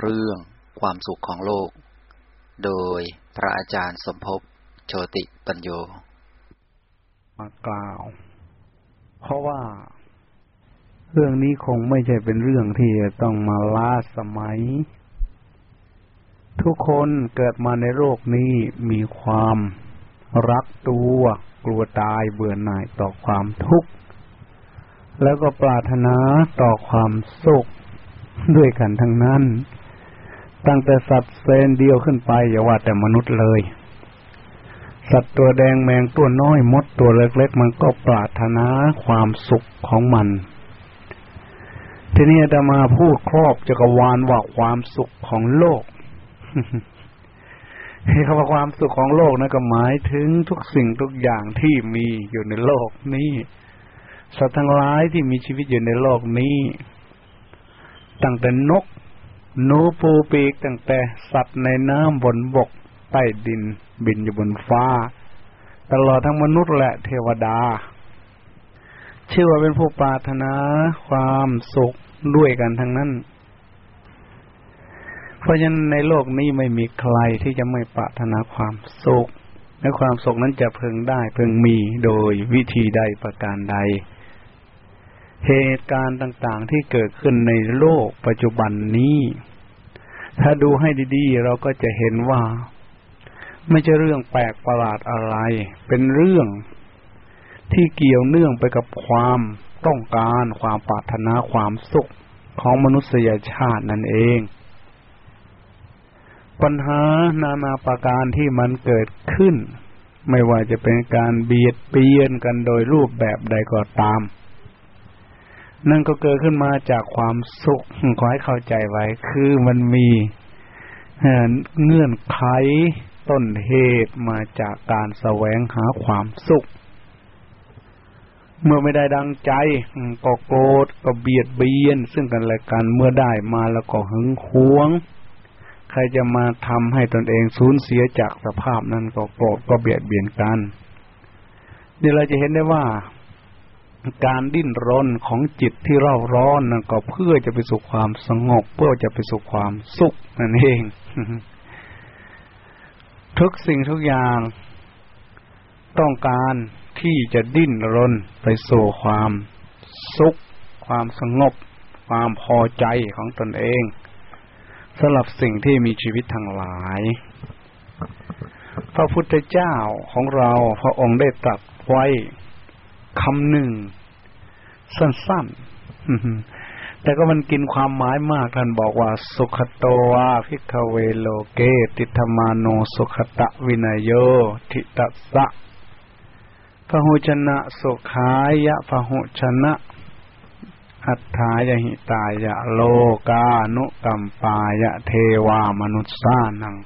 เรื่องความสุขของโลก โดยพระอาจารย์สมภพโชติปัญโย มากล่าว เพราะว่า เรื่องนี้คงไม่ใช่เป็นเรื่องที่จะต้องมาล้าสมัย ทุกคนเกิดมาในโลกนี้มีความรักตัวกลัวตายเบื่อหน่ายต่อความทุกข์แล้วก็ปรารถนาต่อความสุขด้วยกันทั้งนั้น ตั้งแต่สัตว์เซนเดียวขึ้นไป อย่าว่าแต่มนุษย์เลย สัตว์ตัวแดงแมงตัวน้อยมดตัวเล็กๆ มันก็ปรารถนาความสุขของมัน ทีนี้จะมาพูดครอบจักรวาลว่าความสุขของโลกคำว่าความสุขของโลกนะก็หมายถึงทุกสิ่งทุกอย่างที่มีอยู่ในโลกนี้สัตว์ทั้งหลายที่มีชีวิตอยู่ในโลกนี้ ตั้งแต่นก หนูปูปีกตั้งแต่สัตว์ในน้ำบนบก ใต้ดิน บินอยู่บนฟ้า ตลอดทั้งมนุษย์และเทวดา ชื่อว่าเป็นผู้ปรารถนาความสุขด้วยกันทั้งนั้น เพราะฉะนั้นในโลกนี้ไม่มีใครที่จะไม่ปรารถนาความสุขและความสุขนั้นจะเพึงได้เพึงมีโดยวิธีใดประการใด เหตุการณ์ต่างๆที่เกิดขึ้นในโลกปัจจุบันนี้ ถ้าดูให้ดีๆ เราก็จะเห็นว่า ไม่ใช่เรื่องแปลกประหลาดอะไร เป็นเรื่องที่เกี่ยวเนื่องไปกับความต้องการความปรารถนาความสุขของมนุษยชาตินั่นเอง ปัญหานานาประการที่มันเกิดขึ้น ไม่ว่าจะเป็นการเบียดเบียนกันโดยรูปแบบใดก็ตาม นั่นก็เกิดขึ้นมาจากความสุขขอให้เข้าใจไว้ คือมันมีเงื่อนไขต้นเหตุมาจากการแสวงหาความสุข เมื่อไม่ได้ดังใจก็โกรธก็เบียดเบียน ซึ่งกันและกันเมื่อได้มาแล้วก็หึงหวง ใครจะมาทำให้ตนเองสูญเสียจากสภาพนั้นก็โกรธก็เบียดเบียนกันนี่เราจะเห็นได้ว่า การดิ้นรนของจิตที่เร่าร้อนนั่นก็เพื่อจะไปสู่ความสงบ เพื่อจะไปสู่ความสุขนั่นเอง ทุกสิ่งทุกอย่าง ต้องการที่จะดิ้นรนไปสู่ความสุข ความสงบ ความพอใจของตนเองสำหรับสิ่งที่มีชีวิตทั้งหลาย พระพุทธเจ้าของเราพระองค์ได้ตรัสไว้ คำหนึ่ง สั้นๆ แต่ก็มันกินความหมายมากท่านบอกว่า สุขโตวาพิกเวโลเก ติธมาโนสุขตะวินยโย ทิตัสสะพหุชนะสุขายะพหุชนะอัฏฐายหิตายะโลกานุกัมปายะเทวามนุษย์สานัง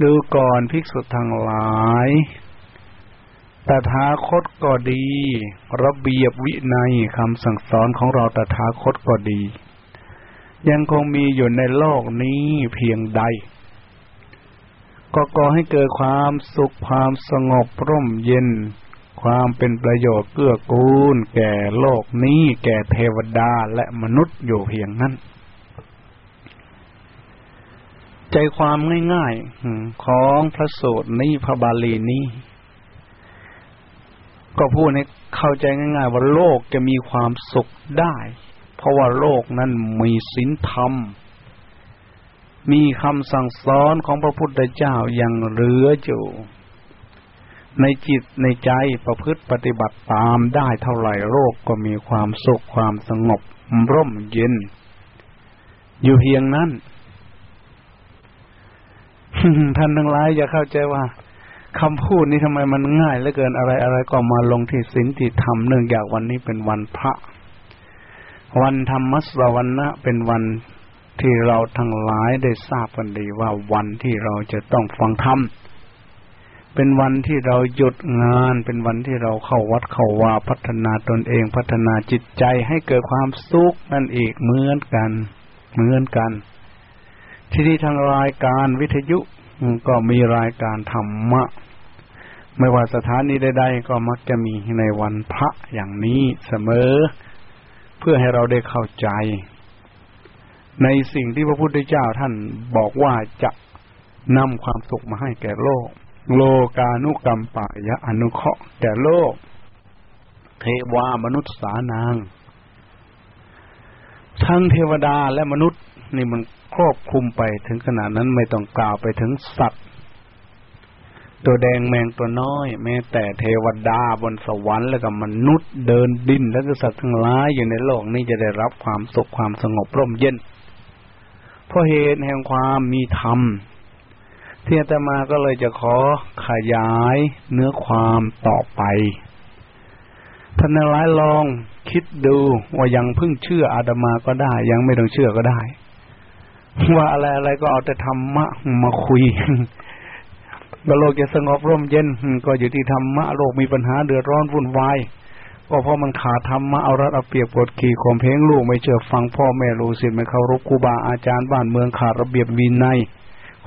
ดูก่อนภิกษุทั้งหลาย ตถาคตก็ดี ระเบียบวินัยคำสั่งสอนของเราตถาคตก็ดี ยังคงมีอยู่ในโลกนี้เพียงใด ก็ก่อให้เกิดความสุขความสงบร่มเย็น ความเป็นประโยชน์เกื้อกูล แก่โลกนี้ แก่เทวดาและมนุษย์อยู่เพียงนั้น ใจความง่ายๆของพระสูตรนี้พระบาลีนี้ ก็พูดให้เข้าใจง่ายๆว่าโลกจะมีความสุขได้ เพราะว่าโลกนั้นมีศีลธรรม มีคำสั่งสอนของพระพุทธเจ้ายังเหลืออยู่ ในจิตในใจประพฤติปฏิบัติตามได้เท่าไหร่โลกก็มีความสุขความสงบร่มเย็น อยู่เพียงนั้นท่านทั้งหลายอย่าเข้าใจว่า คำพูดนี้ทำไมมันง่ายเหลือเกินอะไรอะไรก็มาลงที่ศีลที่ธรรมเนื่องจากวันนี้เป็นวันพระ วันธรรมสวรรณะเป็นวันที่เราทั้งหลายได้ทราบกันดีว่าวันที่เราจะต้องฟังธรรมเป็นวันที่เราหยุดงาน เป็นวันที่เราเข้าวัดเข้าวาพัฒนาตนเองพัฒนาจิตใจให้เกิดความสุขนั่นอีกเหมือนกัน เหมือนกัน ที่ที่ทางรายการวิทยุก็มีรายการธรรมะ ไม่ว่าสถานีใดๆก็มักจะมีในวันพระอย่างนี้เสมอ เพื่อให้เราได้เข้าใจ ในสิ่งที่พระพุทธเจ้าท่านบอกว่าจะนำความสุขมาให้แก่โลก โลกานุกรรมปายะอนุเคราะห์แก่โลกเทวามนุษย์สานาง ทั้งเทวดาและมนุษย์นี่มันครอบคลุมไปถึงขนาดนั้นไม่ต้องกล่าวไปถึงสัตว์ ตัวแดงแมงตัวน้อย แม้แต่เทวดาบนสวรรค์แล้วก็มนุษย์เดินดินแล้วก็สัตว์ทั้งหลายอยู่ในโลกนี้จะได้รับความสุขความสงบร่มเย็นเพราะเหตุแห่งความมีธรรมที่อาตมาก็เลยจะขอขยายเนื้อความต่อไปท่านหลายลองคิดดูว่ายังเพิ่งเชื่ออาตมาก็ได้ ยังไม่ต้องเชื่อก็ได้ ว่าอะไรอะไรก็เอาแต่ธรรมะมาคุย ก็โลกจะสงบร่มเย็นก็อยู่ที่ธรรมะโลกมีปัญหาเดือดร้อนวุ่นวายก็เพราะมันขาดธรรมะเอารัดเอาเปรียบปวดขี่ข่มเพงลูกไม่เชื่อฟังพ่อแม่รู้สิไม่เคารพครูบาอาจารย์บ้านเมืองขาดระเบียบวินัย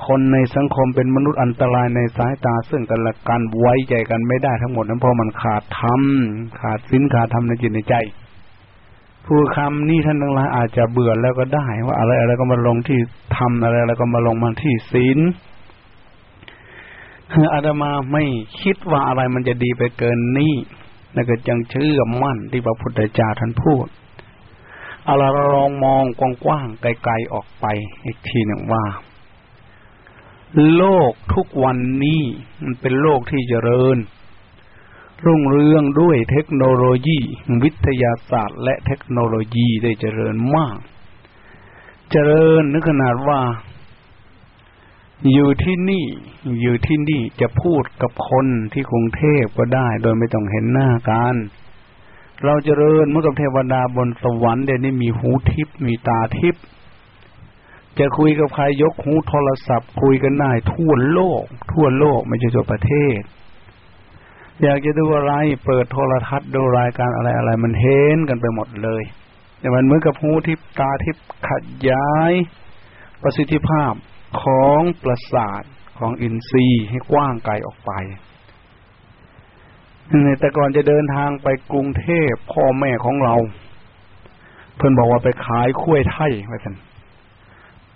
คนในสังคมเป็นมนุษย์อันตรายในสายตาซึ่งกันและกันไว้ใจกันไม่ได้ทั้งหมดนั้นเพราะมันขาดธรรมขาดศีลขาดธรรมในจิตในใจผู้คำนี้ท่านทั้งหลายอาจจะเบื่อแล้วก็ได้ ว่าอะไรอะไรก็มาลงที่ธรรมอะไรอะไรก็มาลงมาที่ศีล อาตมาไม่คิดว่าอะไรมันจะดีไปเกินนี้แล้วก็จังเชื่อมั่นที่พระพุทธเจ้าท่านพูดเอาเราลองมองกว้างๆไกลๆออกไป อีกทีหนึ่งว่า โลกทุกวันนี้มันเป็นโลกที่เจริญ รุ่งเรืองด้วยเทคโนโลยี วิทยาศาสตร์ และเทคโนโลยีได้เจริญมาก เจริญนึกขนาดว่า อยู่ที่นี่อยู่ที่นี่จะพูดกับคนที่กรุงเทพก็ได้ โดยไม่ต้องเห็นหน้ากันเราเจริญเมื่อกับเทวดาบนสวรรค์เดี๋ยวนี้มีหูทิพมีตาทิพจะคุยกับใครยกหูโทรศัพท์ คุยกันได้ทั่วโลก ทั่วโลกไม่ใช่ทั่วประเทศ อยากจะดูอะไร เปิดโทรทัศน์ดูรายการอะไรอะไรมันเห็นกันไปหมดเลย แต่มันเหมือนกับหูทิพตาทิพขยาย ประสิทธิภาพ ของประสาทของอินทรีย์ให้กว้างไกลออกไปแต่ก่อนจะเดินทางไปกรุงเทพพ่อแม่ของเรา เพื่อนบอกว่าไปขายคุ้ยไทยไว้กัน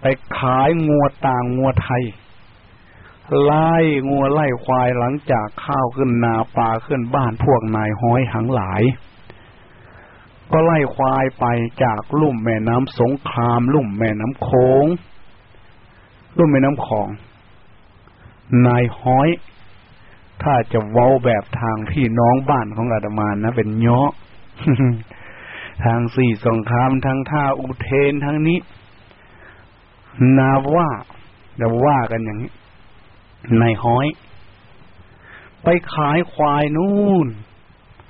ไปขายงัวต่างงัวไทย ไล่งัวไล่ควายหลังจากข้าวขึ้นนาปลาขึ้นบ้านพวกนายห้อยหังหลาย ก็ไล่ควายไปจากลุ่มแม่น้ำสงคราม ลุ่มแม่น้ำโขง ลุ่มแม่น้ำของ นายห้อย ถ้าจะเว้าแบบทางพี่น้องบ้านของอาตมานะเป็นเนาะทางสี่สงครามทางท่าอุเทนทางนี้ นาว่าเดี๋ยวว่ากันอย่างนี้นายห้อย ไปขายควายนู่น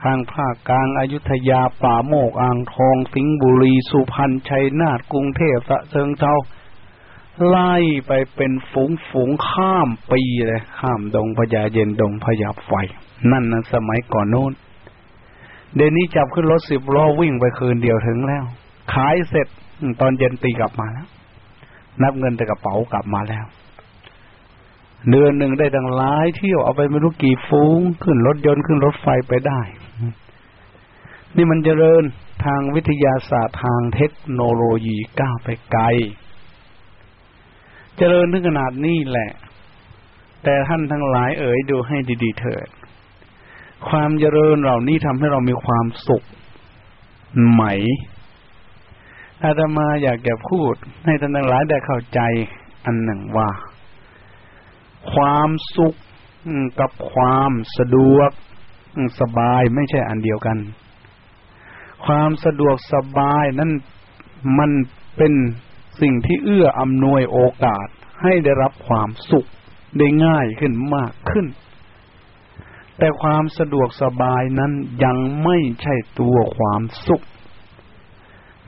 ทางภาคกลางอายุทยาป่าโมกอ่างทอง สิงห์บุรี สุพรรณชัยนาทกรุงเทพสะเชิงเทรา ไล่ไปเป็นฝูงฝูงข้ามปีเลย ข้ามดงพญาเย็นดงพญาไฟ นั่นนะสมัยก่อนโน้น เดี๋ยวนี้จับขึ้นรถสิบล้อวิ่งไปคืนเดียวถึงแล้ว ขายเสร็จตอนเย็นตีกลับมาแล้ว นับเงินแต่กระเป๋ากลับมาแล้ว เดือนหนึ่งได้ตั้งหลายเที่ยวเอาไปไม่รู้กี่ฟูงขึ้นรถยนต์ขึ้นรถไฟไปได้ นี่มันเจริญทางวิทยาศาสตร์ทางเทคโนโลยีก้าวไปไกล เจริญถึงขนาดนี้แหละ แต่ท่านทั้งหลายเอ๋ยดูให้ดีๆเถิด ความเจริญเหล่านี้ทำให้เรามีความสุขไหม อาตมาอยากจะพูด ให้ท่านทั้งหลายได้เข้าใจอันหนึ่งว่า ความสุขกับความสะดวกสบายไม่ใช่อันเดียวกัน ความสะดวกสบายนั้นมันเป็น สิ่งที่เอื้ออำนวยโอกาสให้ได้รับความสุขได้ง่ายขึ้นมากขึ้น แต่ความสะดวกสบายนั้นยังไม่ใช่ตัวความสุข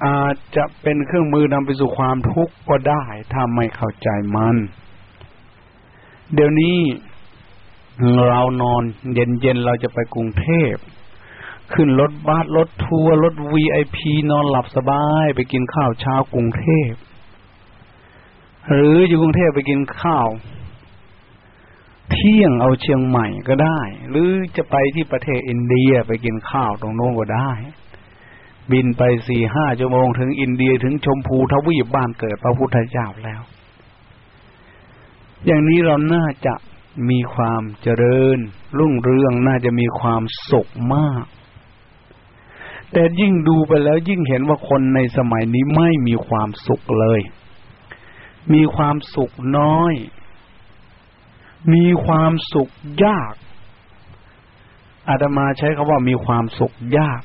อาจจะเป็นเครื่องมือนำไปสู่ความทุกข์ก็ได้ถ้าไม่เข้าใจมัน เดี๋ยวนี้เรานอนเย็นๆเราจะไปกรุงเทพขึ้นรถบัสรถทัวร์รถวีไอพีนอนหลับสบาย ไปกินข้าวเช้ากรุงเทพ หรืออยู่กรุงเทพไปกินข้าว เที่ยงเอาเชียงใหม่ก็ได้ หรือจะไปที่ประเทศอินเดียไปกินข้าวตรงโน้นก็ได้ บินไปสี่ห้าชั่วโมงถึงอินเดียถึงชมพูทวีปบ้านเกิดพระพุทธเจ้าแล้ว อย่างนี้เราน่าจะมีความเจริญ รุ่งเรืองน่าจะมีความสุขมาก แต่ยิ่งดูไปแล้วยิ่งเห็นว่าคนในสมัยนี้ไม่มีความสุขเลย มีความสุขน้อย มีความสุขยาก อาตมาใช้คาว่ามีความสุขยาก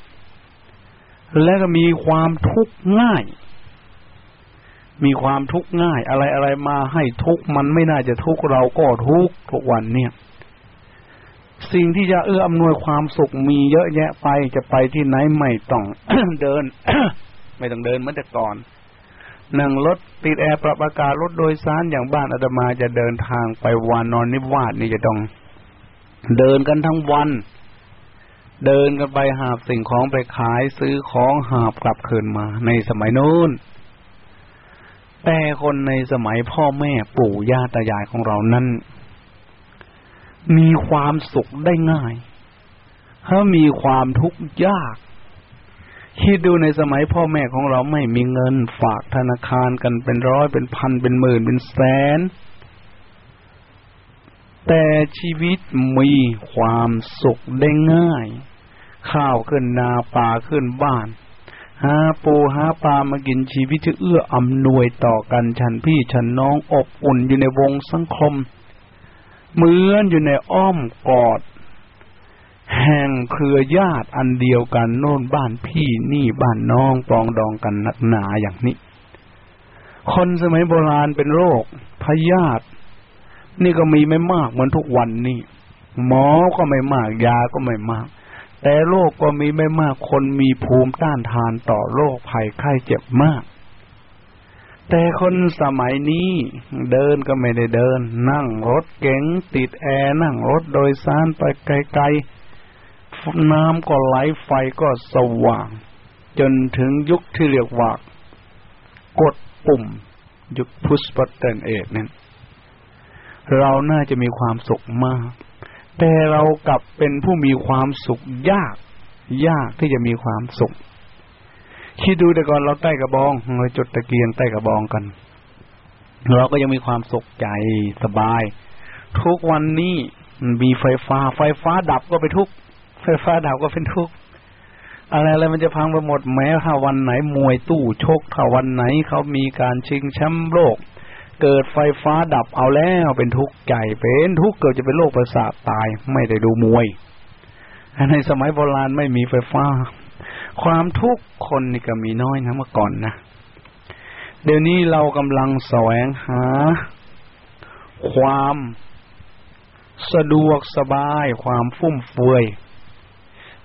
และก็มีความทุกข์ง่าย มีความทุกข์ง่าย อะไรอะไรมาให้ทุกข์มันไม่น่าจะทุกข์เราก็ทุกข์ทุกวันเนี่ยสิ่งที่จะเอื้ออำนวยความสุขมีเยอะแยะไปจะไปที่ไหนไม่ต้องเดิน ไม่ต้องเดินเหมือนแต่ก่อน นั่งรถติดแอร์ปรับอากาศรถโดยสารอย่างบ้านอาตมาจะเดินทางไปวานนอนนิวาสนี่จะต้อง เดินกันทั้งวัน เดินกันไปหาบสิ่งของไปขายซื้อของหาบกลับคืนมา ในสมัยโน้นแต่คนในสมัยพ่อแม่ปู่ย่าตายายของเรานั้น มีความสุขได้ง่ายถ้ามีความทุกข์ยาก คิดดูในสมัยพ่อแม่ของเราไม่มีเงินฝากธนาคารกันเป็นร้อยเป็นพันเป็นหมื่นเป็นแสน แต่ชีวิตมีความสุขได้ง่าย ข้าวขึ้นนาป่าขึ้นบ้านหาปูหาปลามากินชีวิตที่เอื้ออำนวยต่อกันฉันพี่ฉันน้องอบอุ่นอยู่ในวงสังคม เหมือนอยู่ในอ้อมกอด แห่งเครือญาติอันเดียวกันโน่นบ้านพี่นี่บ้านน้องปองดองกันนักหนาอย่างนี้ คนสมัยโบราณเป็นโรคพยาธินี่ก็มีไม่มากเหมือนทุกวันนี้หมอก็ไม่มากยาก็ไม่มาก แต่โรคกก็มีไม่มากคนมีภูมิต้านทานต่อโรคภัยไข้เจ็บมาก แต่คนสมัยนี้เดินก็ไม่ได้เดิน นั่งรถเก๋งติดแอร์นั่งรถโดยสารไปไกลๆ น้ำก็ไหลไฟก็สว่าง จนถึงยุคที่เรียกว่ากดปุ่ม ยุคพุชบัตเตนเอกนั้นเราน่าจะมีความสุขมาก แต่เรากลับเป็นผู้มีความสุขยาก ยากที่จะมีความสุขคิดดูแต่ก่อนเราใต้กระบองเราจุดตะเกียงใต้กระบองกัน เราก็ยังมีความสุขใจสบาย ทุกวันนี้มีไฟฟ้า ไฟฟ้าดับก็ไปทุก ไฟฟ้าดับก็เป็นทุกข์อะไรอะไรมันจะพังไปหมดแม้ถ้าวันไหนมวยตู้ชกถ้าวันไหนเขามีการชิงแชมป์โลก เกิดไฟฟ้าดับเอาแล้วเป็นทุกข์ใจเป็นทุกข์เกิดจะเป็นโรคประสาทตายไม่ได้ดูมวย ในสมัยโบราณไม่มีไฟฟ้า ความทุกข์คนนี่ก็มีน้อยนะเมื่อก่อนนะเดี๋ยวนี้เรากำลังแสวงหา ความสะดวกสบาย ความฟุ่มเฟือย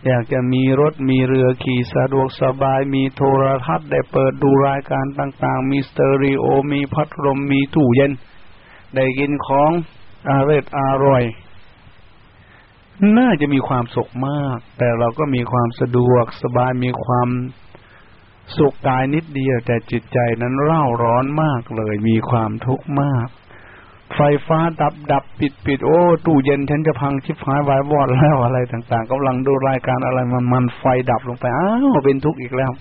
อยากจะมีรถมีเรือขี่สะดวกสบายมีโทรทัศน์ได้เปิดดูรายการต่างๆ มีสเตอริโอมีพัดลมมีตู้เย็น ได้กินของอาเรศอร่อย น่าจะมีความสุขมาก แต่เราก็มีความสะดวกสบายมีความสุขกายนิดเดียว แต่จิตใจนั้นเร่าร้อนมากเลย มีความทุกข์มาก ไฟฟ้าดับดับปิดปิดโอ้ตู้เย็นฉันจะพังชิบหายวายวอดแล้วอะไรต่างๆกำลังดูรายการอะไรมันมันไฟดับลงไปอ้าวเป็นทุกข์อีกแล้ว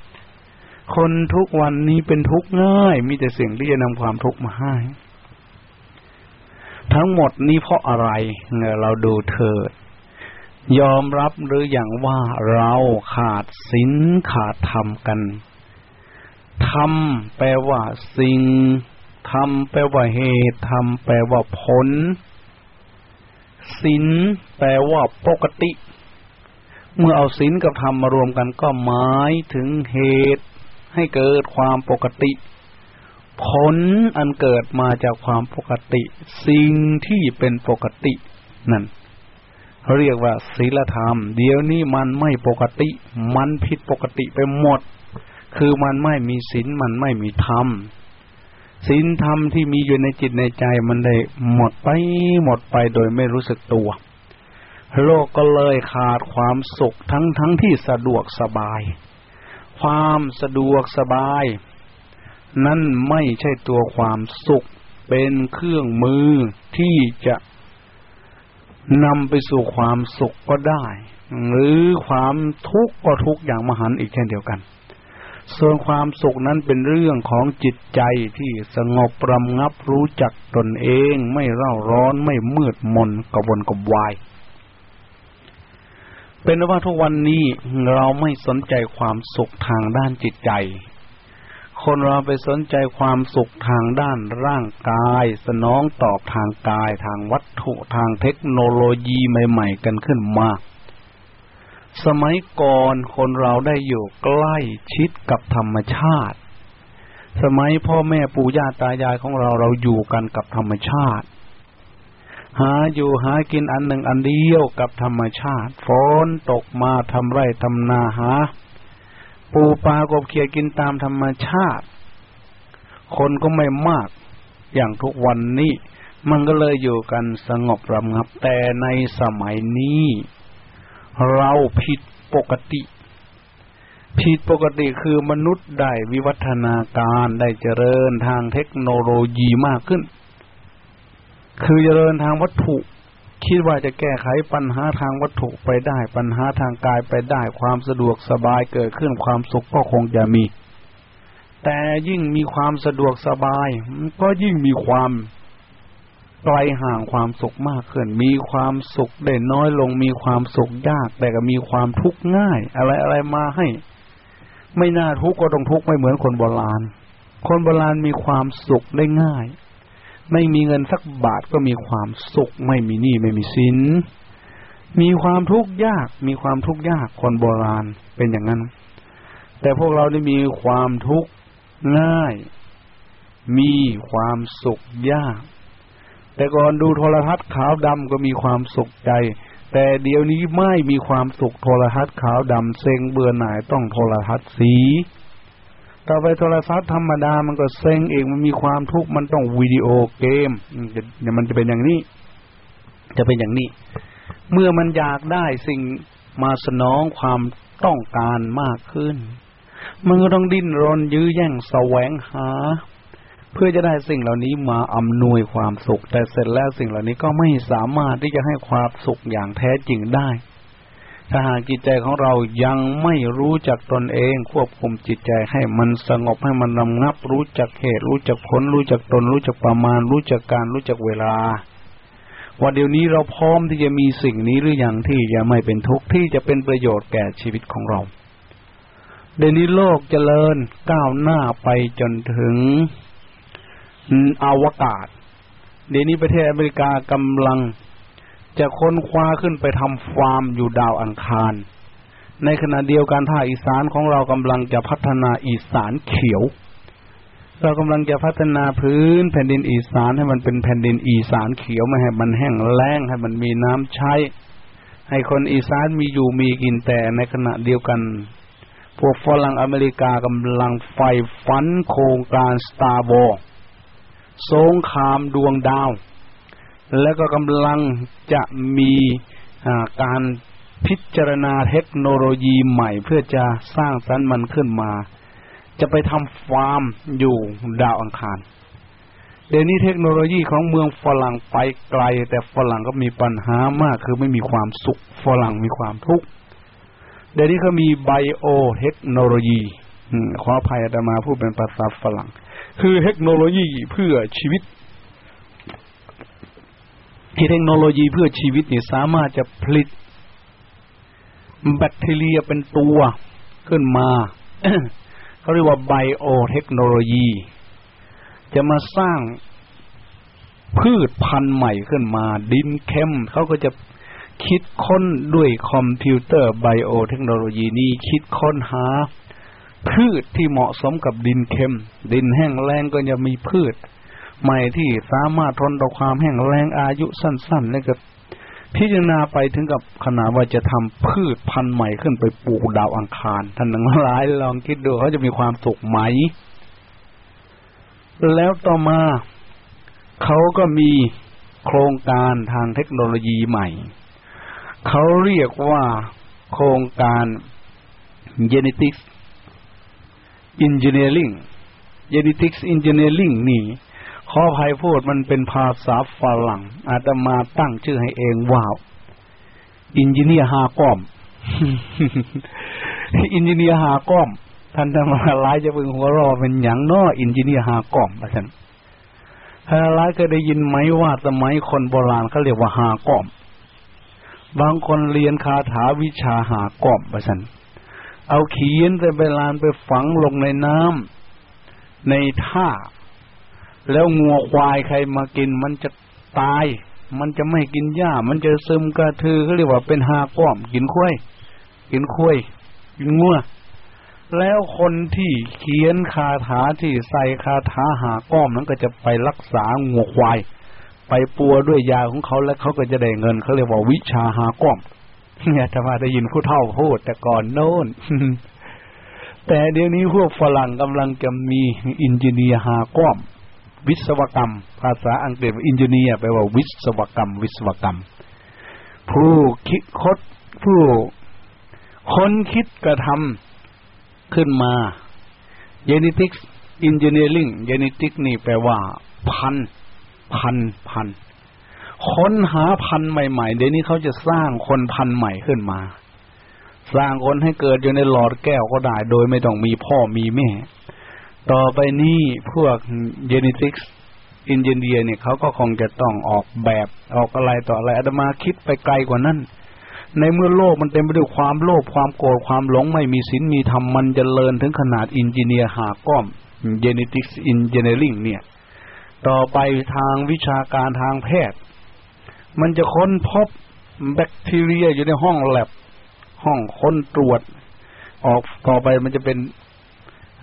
คนทุกวันนี้เป็นทุกข์ง่าย มีแต่สิ่งที่จะนำความทุกข์มาให้ ทั้งหมดนี้เพราะอะไรเเราดูเถิดยอมรับหรืออย่างว่าเราขาดศีลขาดธรรมกันธรรมแปลว่าสิ่ง ธรรมแปลว่าเหตุธรรมแปลว่าผลศีลแปลว่าปกติ เมื่อเอาศีลกับธรรมมารวมกันก็หมายถึงเหตุให้เกิดความปกติ ผลอันเกิดมาจากความปกติ สิ่งที่เป็นปกติ นั่นเรียกว่าศีลธรรม เดี๋ยวนี้มันไม่ปกติ มันผิดปกติไปหมด คือมันไม่มีศีลมันไม่มีธรรม ศีลธรรมที่มีอยู่ในจิตในใจมันได้หมดไปหมดไปโดยไม่รู้สึกตัว โลกก็เลยขาดความสุขทั้งทั้งที่สะดวกสบาย ความสะดวกสบาย นั่นไม่ใช่ตัวความสุขเป็นเครื่องมือที่จะนำไปสู่ความสุขก็ได้ หรือความทุกข์ก็ทุกข์อย่างมหันอีกเช่นเดียวกัน ส่วนความสุขนั้นเป็นเรื่องของจิตใจที่สงบรำงับรู้จักตนเองไม่เร่าร้อนไม่มืดมนกระวนกระวาย เป็นว่าทุกวันนี้เราไม่สนใจความสุขทางด้านจิตใจ คนเราไปสนใจความสุขทางด้านร่างกาย สนองตอบทางกายทางวัตถุทางเทคโนโลยีใหม่ ๆ กันขึ้นมา สมัยก่อนคนเราได้อยู่ใกล้ชิดกับธรรมชาติ สมัยพ่อแม่ปู่ย่าตายายของเราเราอยู่กันกับธรรมชาติ หาอยู่หากินอันหนึ่งอันเดียวกับธรรมชาติฝนตกมาทำไร่ทำนาหา ปูปลากบเขียกินตามธรรมชาติ คนก็ไม่มากอย่างทุกวันนี้ มันก็เลยอยู่กันสงบรำงับแต่ในสมัยนี้ เราผิดปกติ ผิดปกติคือมนุษย์ได้วิวัฒนาการได้เจริญทางเทคโนโลยีมากขึ้น คือเจริญทางวัตถุ คิดว่าจะแก้ไขปัญหาทางวัตถุไปได้ ปัญหาทางกายไปได้ความสะดวกสบายเกิดขึ้นความสุขก็คงจะมี แต่ยิ่งมีความสะดวกสบาย ก็ยิ่งมีความ ไกลห่างความสุขมากขึ้น มีความสุขได้น้อยลง มีความสุขยาก แต่ก็มีความทุกข์ง่าย อะไรอะไรมาให้ ไม่น่าทุกข์ก็ต้องทุกข์ไม่เหมือนคนโบราณ คนโบราณมีความสุขได้ง่าย ไม่มีเงินสักบาทก็มีความสุข ไม่มีหนี้ไม่มีสิน มีความทุกข์ยาก มีความทุกข์ยาก คนโบราณเป็นอย่างนั้น แต่พวกเราได้มีความทุกข์ง่าย มีความสุขยาก แต่ก่อนดูโทรทัศน์ขาวดำก็มีความสุขใจ แต่เดี๋ยวนี้ไม่มีความสุขโทรทัศน์ขาวดำเซ็งเบื่อหน่ายต้องโทรทัศน์สีต่อไปโทรทัศน์ธรรมดามันก็เซ็งเองมันมีความทุกข์มันต้องวิดีโอเกมเนี่ยมันจะเป็นอย่างนี้ จะเป็นอย่างนี้ เมื่อมันอยากได้สิ่งมาสนองความต้องการมากขึ้น มันก็ต้องดิ้นรนยื้อแย่งแสวงหา เพื่อจะได้สิ่งเหล่านี้มาอำนวยความสุข แต่เสร็จแล้วสิ่งเหล่านี้ก็ไม่สามารถที่จะให้ความสุขอย่างแท้จริงได้ ถ้าหากจิตใจของเรายังไม่รู้จักตนเองควบคุมจิตใจให้มันสงบให้มันรำงับ รู้จักเหตุ รู้จักผลรู้จักตน รู้จักประมาณ รู้จักการรู้จักเวลาว่าเดี๋ยวนี้เราพร้อมที่จะมีสิ่งนี้หรืออยังที่จะไม่เป็นทุกข์ที่จะเป็นประโยชน์แก่ชีวิตของเรา เดี๋ยวนี้โลกเจริญก้าวหน้าไปจนถึง อวกาศเดี๋ยวนี้ประเทศอเมริกากำลังจะค้นคว้าขึ้นไปทำฟาร์มอยู่ดาวอังคาร ในขณะเดียวกันทางอีสานของเรากำลังจะพัฒนาอีสานเขียว เรากำลังจะพัฒนาพื้นแผ่นดินอีสานให้มันเป็นแผ่นดินอีสานเขียวไม่ให้มันแห้งแล้งให้มันมีน้ำใช้ ให้คนอีสานมีอยู่มีกินแต่ในขณะเดียวกัน พวกฝรั่งอเมริกากำลังใฝ่ฝันโครงการ Star Wars สงครามดวงดาว แล้วก็กำลังจะมีการพิจารณาเทคโนโลยีใหม่เพื่อจะสร้างสรรค์มันขึ้นมา จะไปทำฟาร์มอยู่ดาวอังคาร เดี๋ยวนี้เทคโนโลยีของเมืองฝรั่งไปไกล แต่ฝรั่งก็มีปัญหามากคือไม่มีความสุขฝรั่งมีความทุกข์เดี๋ยวนี้เขามีไบโอเทคโนโลยีขออภัยอาตมาพูดเป็นภาษาฝรั่ง คือเทคโนโลยีเพื่อชีวิตที่เทคโนโลยีเพื่อชีวิตนี่สามารถจะผลิตแบคทีเรียเป็นตัวขึ้นมาเขาเรียกว่าไบโอเทคโนโลยี จะมาสร้างพืชพันธุ์ใหม่ขึ้นมา ดินเค็มเขาก็จะคิดค้นด้วยคอมพิวเตอร์ไบโอเทคโนโลยีนี้คิดค้นหา พืชที่เหมาะสมกับดินเค็ม ดินแห้งแล้งก็จะมีพืช ใหม่ที่สามารถทนต่อความแห้งแล้งอายุสั้นๆแล้วก็พิจารณาไปถึงกับขนาดว่าจะทำพืชพันธุ์ใหม่ขึ้นไปปลูกดาวอังคารท่านทั้งหลายลองคิดดูเขาจะมีความสุขไหม แล้วต่อมาเขาก็มีโครงการทางเทคโนโลยีใหม่ เขาเรียกว่าโครงการ Genetics engineering genetics engineering นี่ขอภัยพูดมันเป็นภาษาฝรั่ง อาตมาตั้งชื่อให้เองว่าอินจิเนียฮาก้อม อินจิเนียฮาก้อม ท่านทั้งหลายจะพึงหัวรอเป็นอย่างน้ออินจิเนียร์หากล่อมท่านท่านหลายเคยได้ยินไหมว่าสมัยคนโบราณเขาเรียกว่าหากล่อม บางคนเรียนคาถาวิชาหากล่อมประชัน เอาเขียนไปลานไปฝังลงในน้ำในท่า แล้วงัวควายใครมากินมันจะตาย มันจะไม่กินหญ้า มันจะซึมกระทือเขาเรียกว่าเป็นหาก้อม กินคุ้ยกินคุ้ยกินงัวแล้วคนที่เขียนคาถาที่ใส่คาถาหาก้อมนั้นก็จะไปรักษางัวควาย ไปปัวด้วยยาของเขาแล้วเขาก็จะได้เงินเขาเรียกว่าวิชาหาก้อม เนี่ยธรรมาได้ยินผู้เฒ่าพูด แต่ก่อนโน้น แต่เดี๋ยวนี้พวกฝรั่งกำลังจะมีอินจิเนียหาก้อม วิศวกรรม ภาษาอังกฤษอินจิเนียแปลว่าวิศวกรรม วิศวกรรม ผู้คิดคดผู้ค้นคิดกระทำขึ้นมา genetics engineering genetics นี่แปลว่า พัน พัน พัน ค้นหาพันธุ์ใหม่ๆ เดี๋ยวนี้เขาจะสร้างคนพันธุ์ใหม่ขึ้นมา สร้างคนให้เกิดอยู่ในหลอดแก้วก็ได้ โดยไม่ต้องมีพ่อมีแม่ ต่อไปนี้พวก genetics engineer เนี่ยเขาก็คงจะต้องออกแบบออกอะไรต่ออะไรอาตมาคิดไปไกลกว่านั้น ในเมื่อโลกมันเต็มไปด้วยความโลภความโกรธความหลงไม่มีศีลมีธรรมมันจะเลินถึงขนาดอินจิเนียหาก้อม genetics engineering เนี่ย ต่อไปทางวิชาการทางแพทย์ มันจะค้นพบแบคทีเรียอยู่ในห้องแลบ ห้องค้นตรวจ ออกต่อไปมันจะเป็น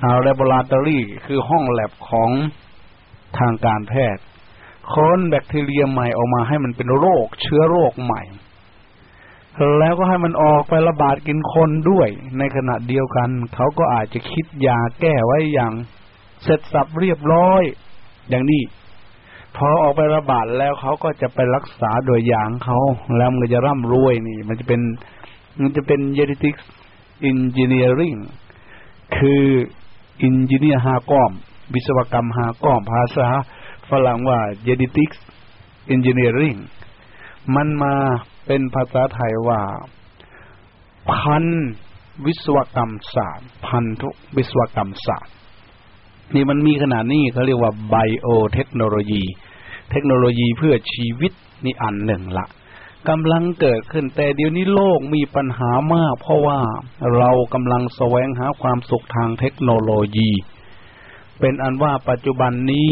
ฮา a บ o r a t o r y คือห้องแลบของทางการแพทย์ ค้นแบคทีเรียใหม่ออกมาให้มันเป็นโรค เชื้อโรคใหม่ แล้วก็ให้มันออกไประบาดกินคนด้วย ในขณะเดียวกัน เขาก็อาจจะคิดยาแก้ไว้อย่าง เสร็จสับเรียบร้อย อย่างนี้ พอออกไประบาดแล้วเขาก็จะไปรักษาโดยอย่างเขาแล้วมันจะร่ำรวยนี่ มันจะเป็นมันจะเป็น genetics engineering คือ engineer หาก้อม วิศวกรรมหาก้อม ภาษาฝรั่งว่า genetics engineering มันมาเป็นภาษาไทยว่า พันวิศวกรรมศาสตร์ พันธุวิศวกรรมศาสตร์ นี่มันมีขนาดนี้เขาเรียกว่าไบโอเทคโนโลยี เทคโนโลยีเพื่อชีวิตนี่อันหนึ่งละกำลังเกิดขึ้นแต่เดี๋ยวนี้โลกมีปัญหามาก เพราะว่าเรากำลังแสวงหาความสุขทางเทคโนโลยี เป็นอันว่าปัจจุบันนี้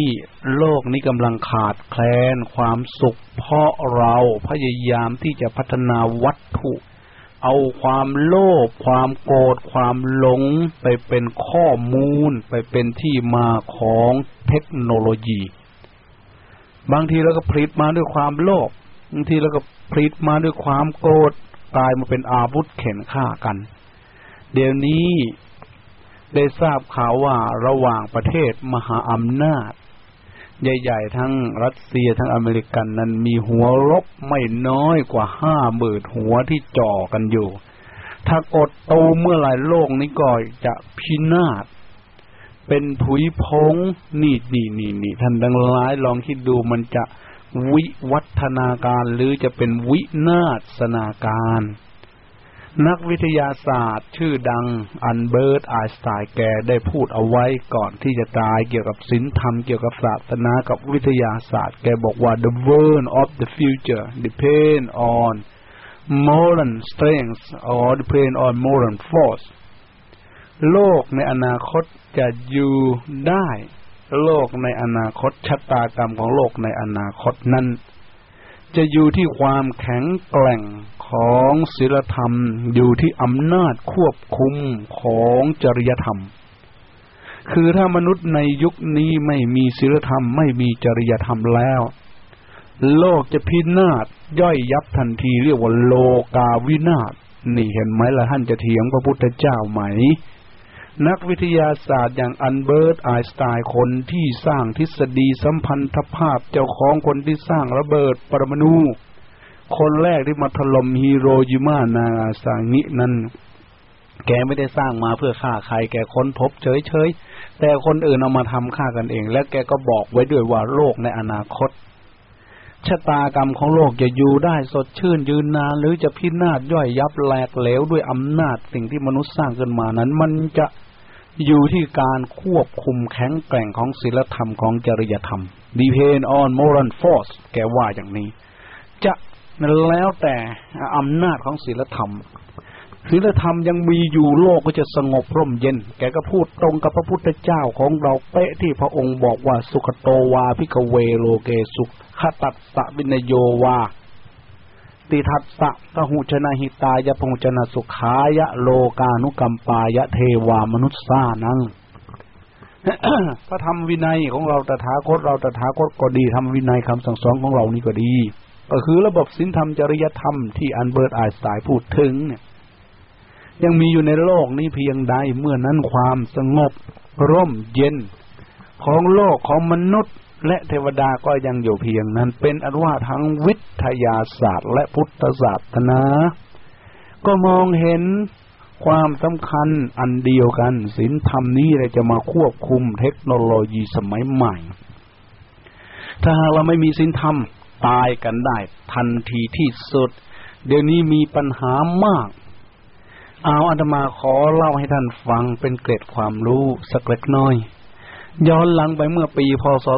โลกนี้กำลังขาดแคลนความสุข เพราะเราพยายามที่จะพัฒนาวัตถุ เอาความโลภความโกรธความหลง ไปเป็นข้อมูล ไปเป็นที่มาของเทคโนโลยี บางทีเราก็ผลิตมาด้วยความโลภบางทีเราก็ผลิตมาด้วยความโกรธกลายมาเป็นอาวุธเข็นฆ่ากัน เดี๋ยวนี้ได้ทราบข่าวว่าระหว่างประเทศมหาอำนาจ ใหญ่ๆ ทั้งรัสเซียทั้งอเมริกันนั้นมีหัวรบไม่น้อยกว่าห้าหมื่นหัวที่จ่อกันอยู่ ถ้ากดโตเมื่อไหร่โลกนี้ก็จะพินาศเป็นผุยพงนี่นี่นี่นี่ท่านดังร้ายลองคิดดูมันจะวิวัฒนาการหรือจะเป็นวินาศนาการ นักวิทยาศาสตร์ ชื่อดังอันเบิร์ตไอน์สไตน์แกได้พูดเอาไว้ก่อนที่จะตายเกี่ยวกับศีลธรรมเกี่ยวกับศาสนากับวิทยาศาสตร์ แกบอกว่า the world of the future depend on modern strength or depend on modern force โลกในอนาคตจะอยู่ได้ โลกในอนาคตชะตากรรมของโลกในอนาคตนั้น จะอยู่ที่ความแข็งแกร่ง ของศีลธรรมอยู่ที่อำนาจควบคุมของจริยธรรม คือถ้ามนุษย์ในยุคนี้ไม่มีศีลธรรมไม่มีจริยธรรมแล้ว โลกจะพินาศย่อยยับทันทีเรียกว่าโลกาวินาศนี่เห็นไหมล่ะท่านจะเถียงพระพุทธเจ้าไหม นักวิทยาศาสตร์อย่างอันเบิร์ตไอน์สไตน์คนที่สร้างทฤษฎีสัมพันธภาพเจ้าของคนที่สร้างระเบิดปรมาณู คนแรกที่มาถล่มฮิโรยิมานาซางินั้น แกไม่ได้สร้างมาเพื่อฆ่าใคร แกค้นพบเฉยๆ แต่คนอื่นเอามาทำฆ่ากันเอง และแกก็บอกไว้ด้วยว่าโลกในอนาคตชะตากรรมของโลกจะอยู่ได้สดชื่นยืนนาน หรือจะพินาศย่อยยับแหลกเหลวด้วยอำนาจสิ่งที่มนุษย์สร้างขึ้นมานั้น มันจะอยู่ที่การควบคุมแข็งแกร่งของศีลธรรมของจริยธรรม depend on moral force แกว่าอย่างนี้ จะแล้วแต่อำนาจของศีลธรรมศีลธรรมยังมีอยู่โลกก็จะสงบร่มเย็น แกก็พูดตรงกับพระพุทธเจ้าของเราเป๊ะที่พระองค์บอกว่าสุขโตวาพิกเวโลเกสุขตัตสะวินโยวาติทัสสะกหุชนะหิตายะพงชนะสุขายะโลกานุกัมปายะเทวามนุษสานังพระธรรมวินัยของเราตถาคตเราตถาคตก็ดีทำวินัยคำสั่งสอนของเรานี่ก็ดี ก็คือระบบศีลธรรมจริยธรรมที่อันเบิร์ตไอน์สไตน์พูดถึงเนี่ยยังมีอยู่ในโลกนี้เพียงใดเมื่อนั้นความสงบ ร่มเย็น ของโลกของมนุษย์ และเทวดาก็ยังอยู่เพียงนั้น เป็นอันว่าทั้งวิทยาศาสตร์ และพุทธศาสนา ก็มองเห็นความสำคัญอันเดียวกันศีลธรรมนี้เลยจะมาควบคุมเทคโนโลยีสมัยใหม่ ถ้าหากเราไม่มีศีลธรรม ตายกันได้ ทันทีที่สุด เดี๋ยวนี้มีปัญหามาก เอาอาตมาขอเล่าให้ท่านฟังเป็นเกร็ดความรู้สักเล็กน้อย ย้อนหลังไปเมื่อปีพศ 2522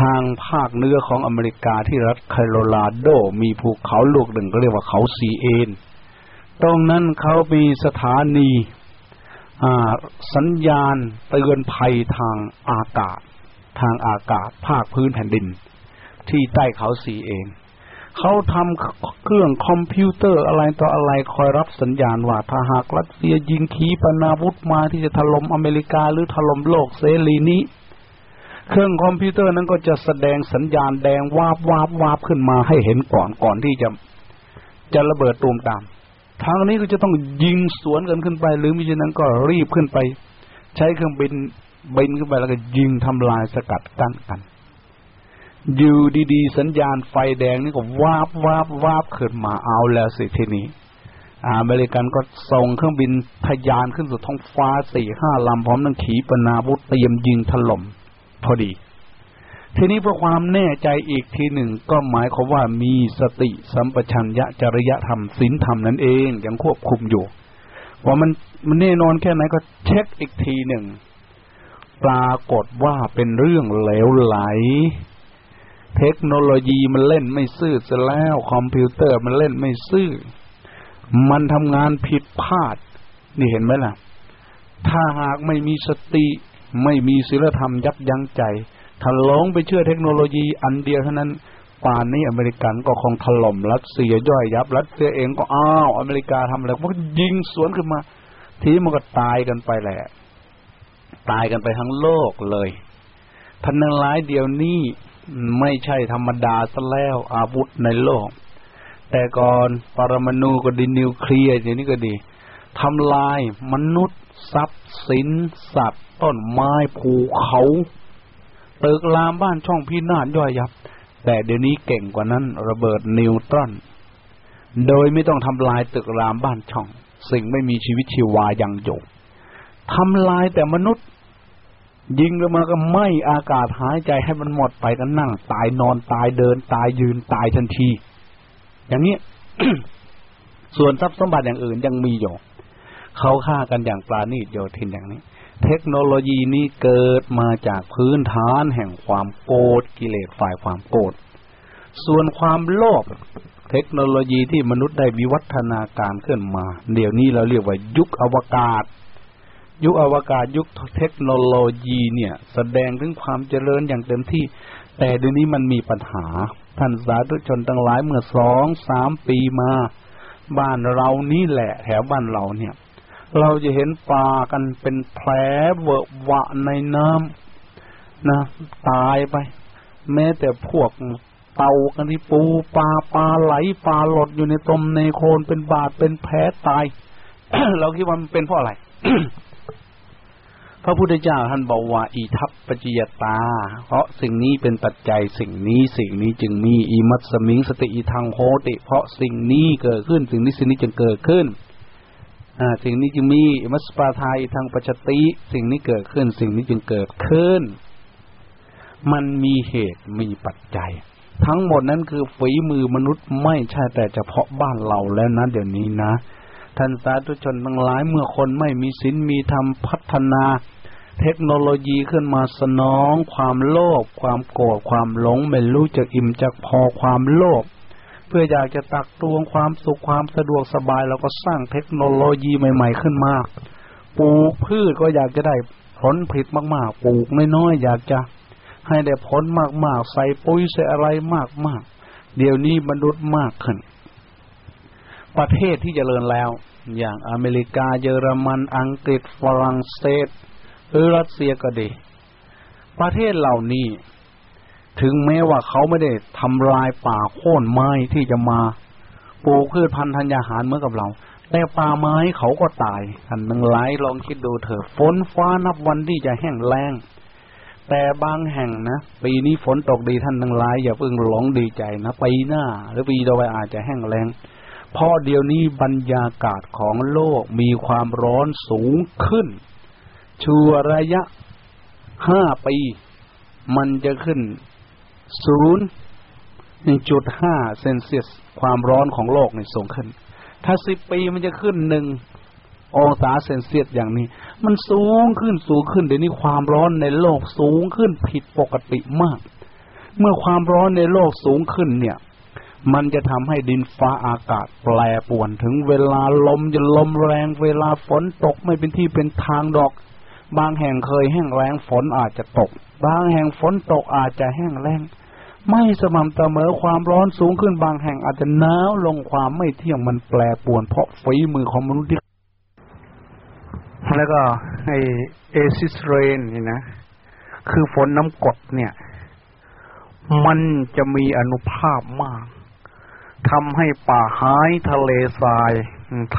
ทางภาคเนื้อของอเมริกาที่รัฐไคโรลาโดมีภูเขาลูกหนึ่งก็เรียกว่าเขา Cheyenne ตรงนั้นเขามีสถานีสัญญาณเตือนภัยทางอากาศ ทางอากาศภาคพื้นแผ่นดิน ที่ใต้เขา Cheyenne เขาทำเครื่องคอมพิวเตอร์อะไรต่ออะไรคอยรับสัญญาณว่าถ้าหากรัสเซียยิงขีปนาวุธมาที่จะถล่มอเมริกาหรือถล่มโลกเสรีนี้เครื่องคอมพิวเตอร์นั้นก็จะแสดงสัญญาณแดงวาบวาบวาบขึ้นมาให้เห็นก่อนก่อนที่จะจะระเบิดตูมตาม ทางนี้ก็จะต้องยิงสวนกันขึ้นไป หรือมิฉะนั้นก็รีบขึ้นไป ใช้เครื่องบิน บินขึ้นไปแล้วก็ยิงทำลายสกัดกั้นกัน อยู่ดีๆ สัญญาณไฟแดงนี่ก็วาบวาบวาบขึ้นมาเอาแล้วสิทีนี้อเมริกันก็ส่งเครื่องบินทะยานขึ้นสู่ท้องฟ้าสี่ห้าลำพร้อมทั้งขีปนาวุธเตรียมยิงถล่มพอดี ทีนี้เพื่อความแน่ใจอีกทีหนึ่งก็หมายความว่ามีสติสัมปชัญญะจริยธรรมศีลธรรมนั่นเองยังควบคุมอยู่ว่ามันมันแน่นอนแค่ไหนก็เช็คอีกทีหนึ่ง ปรากฏว่าเป็นเรื่องเหลวไหล เทคโนโลยีมันเล่นไม่ซื่อจะแล้วคอมพิวเตอร์มันเล่นไม่ซื่อ มันทำงานผิดพลาด นี่เห็นไหมล่ะ ถ้าหากไม่มีสติ ไม่มีศีลธรรมยับยั้งใจถ้าหลงไปเชื่อเทคโนโลยีอันเดียวเท่านั้นป่านนี้อเมริกันก็คงถล่มรัสเซียย่อยยับรัสเซียเองก็อ้าวอเมริกาทำอะไรก็ยิงสวนขึ้นมา ทีมันก็ตายกันไปแหละ ตายกันไปทั้งโลกเลยทันนั้นหลายเดียวนี้ไม่ใช่ธรรมดาซะแล้วอาวุธในโลก แต่ก่อนปรมาณูก็ดีนิวเคลียร์อย่างนี้ก็ดีทำลายมนุษย์ ทรัพย์สิน สัตว์ ต้นไม้ภูเขาตึกรามบ้านช่องพินาศย่อยยับ แต่เดี๋ยวนี้เก่งกว่านั้น ระเบิดนิวตรอน โดยไม่ต้องทำลายตึกรามบ้านช่อง สิ่งไม่มีชีวิตชีวายังอยู่ทำลายแต่มนุษย์ ยิงลงมาก็ไหม่อากาศหายใจให้มันหมดไปก็นั่ง ตายนอนตายเดิน ตายยืนตายทันที อย่างนี้ส่วนทรัพย์สมบัติอย่างอื่นยังมีอยู่เขาฆ่ากันอย่างปราณีตโยทินอย่างนี้ เทคโนโลยีนี้เกิดมาจากพื้นฐานแห่งความโกรธกิเลสฝ่ายความโกรธส่วนความโลภเทคโนโลยีที่มนุษย์ได้วิวัฒนาการขึ้นมา เดี๋ยวนี้เราเรียกว่ายุคอวกาศ ยุคอวกาศยุคเทคโนโลยีเนี่ย แสดงถึงความเจริญอย่างเต็มที่ แต่เดี๋ยวนี้มันมีปัญหา ท่านสาธุชนทั้งหลายเมื่อสองสามปีมา บ้านเรานี่แหละแถวบ้านเราเนี่ย เราจะเห็นปลากันเป็นแผลเวอะวะในน้ำนะตายไป แม้แต่พวกเต่ากันที่ปูปลาปลาไหลปลาหลดอยู่ในตมในโคลนเป็นบาดเป็นแผลตาย เราคิดว่ามันเป็นเพราะอะไร พระพุทธเจ้าท่านบอกว่าอีทัพปจิยตา เพราะสิ่งนี้เป็นปัจจัยสิ่งนี้สิ่งนี้จึงมีอีมัตสมิงสติอีทางโหติ เพราะสิ่งนี้เกิดขึ้น สิ่งนี้สิ่งนี้จึงเกิดขึ้นอ่าสิ่งนี้จึงมีอิมัสปาทายทางปัจติ สิ่งนี้เกิดขึ้น สิ่งนี้จึงเกิดขึ้น มันมีเหตุมีปัจจัย ทั้งหมดนั้นคือฝีมือมนุษย์ไม่ใช่แต่เฉพาะบ้านเราแล้วนะเดี๋ยวนี้นะ ท่านสาธุชนทั้งหลายเมื่อคนไม่มีศีลมีธรรมพัฒนา เทคโนโลยีขึ้นมาสนอง ความโลภความโกรธความหลงไม่รู้จะอิ่มจะพอความโลภเพื่ออยากจะตักตวงความสุขความสะดวกสบายเราก็สร้างเทคโนโลยีใหม่ ๆขึ้นมาปลูกพืชก็อยากจะได้ผลผลิตมากๆปลูกน้อยๆอยากจะให้ได้ผลมากๆ ใส่ปุ๋ยใส่อะไรมากๆ เดี๋ยวนี้มนุษย์มากขึ้น ประเทศที่จเจริญแล้ว อย่างอเมริกาเยอรมันอังกฤษฝรั่งเศสรัสเซียก็ดี ประเทศเหล่านี้ ถึงแม้ว่าเขาไม่ได้ทำลายป่าโค่นไม้ที่จะมาปลูกพืชพันธุ์ธัญญาหารเหมือนกับเรา แต่ป่าไม้เขาก็ตายท่านทั้งหลายลองคิดดูเถอะฝนฟ้านับวันที่จะแห้งแล้งแต่บางแห่งนะปีนี้ฝนตกดีท่านทั้งหลายอย่าเพิ่งหลงดีใจนะปีหน้า หรือปีต่อไปอาจจะแห้งแล้ง เพราะเดี๋ยวนี้บรรยากาศของโลกมีความร้อนสูงขึ้น ชัวระยะห้าปี มันจะขึ้นศูนย์หนึ่งจุดห้าเซนเซียส ความร้อนของโลกในสูงขึ้น ถ้าสิบปีมันจะขึ้นหนึ่งองศาเซนเซียสอย่างนี้ มันสูงขึ้นสูงขึ้นเดี๋ยวนี้ความร้อนในโลกสูงขึ้นผิดปกติมาก เมื่อความร้อนในโลกสูงขึ้นเนี่ย มันจะทำให้ดินฟ้าอากาศแปรปรวนถึงเวลาลมจะลมแรง เวลาฝนตกไม่เป็นที่เป็นทางดอก บางแห่งเคยแห้งแรงฝนอาจจะตก บางแห่งฝนตกอาจจะแห้งแรงไม่สม่ำเสมอความร้อนสูงขึ้นบางแห่งอาจจะหนาวลงความไม่เที่ยงมันแปรปรวนเพราะฝีมือของมนุษย์ที่แล้วก็ไอ acid rain นี่นะ คือฝนน้ำกรดเนี่ย มันจะมีอานุภาพมาก ทำให้ป่าหายทะเลทราย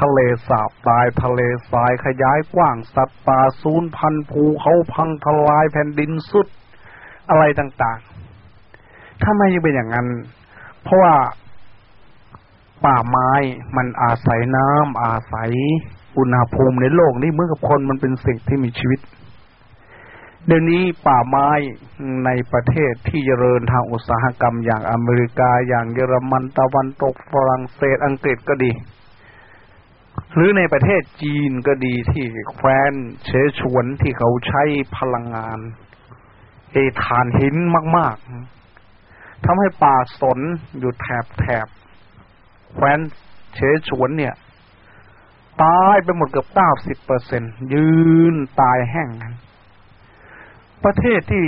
ทะเลสาบตายทะเลทรายขยายกว้างสัตว์ป่าสูญพันธุ์ภูเขาพังทลายแผ่นดินทรุด อะไรต่างถ้าไม่เป็นอย่างนั้น เพราะว่าป่าไม้มันอาศัยน้ำอาศัยอุณหภูมิในโลกนี้เมื่อกับคนมันเป็นสิ่งที่มีชีวิต เดี๋ยวนี้ป่าไม้ในประเทศที่เจริญทางอุตสาหกรรมอย่างอเมริกาอย่างเยอรมันตะวันตกฝรั่งเศสอังกฤษก็ดี หรือในประเทศจีนก็ดีที่แคว้นเชฉวนที่เขาใช้พลังงานเอทานหินมาก ๆทำให้ป่าสนอยู่แถบแถบแคว้นเฉฉวนเนี่ยตายไปหมดเกือบเก้าสิบเปอร์เซ็นยืนตายแห้งกัน ประเทศที่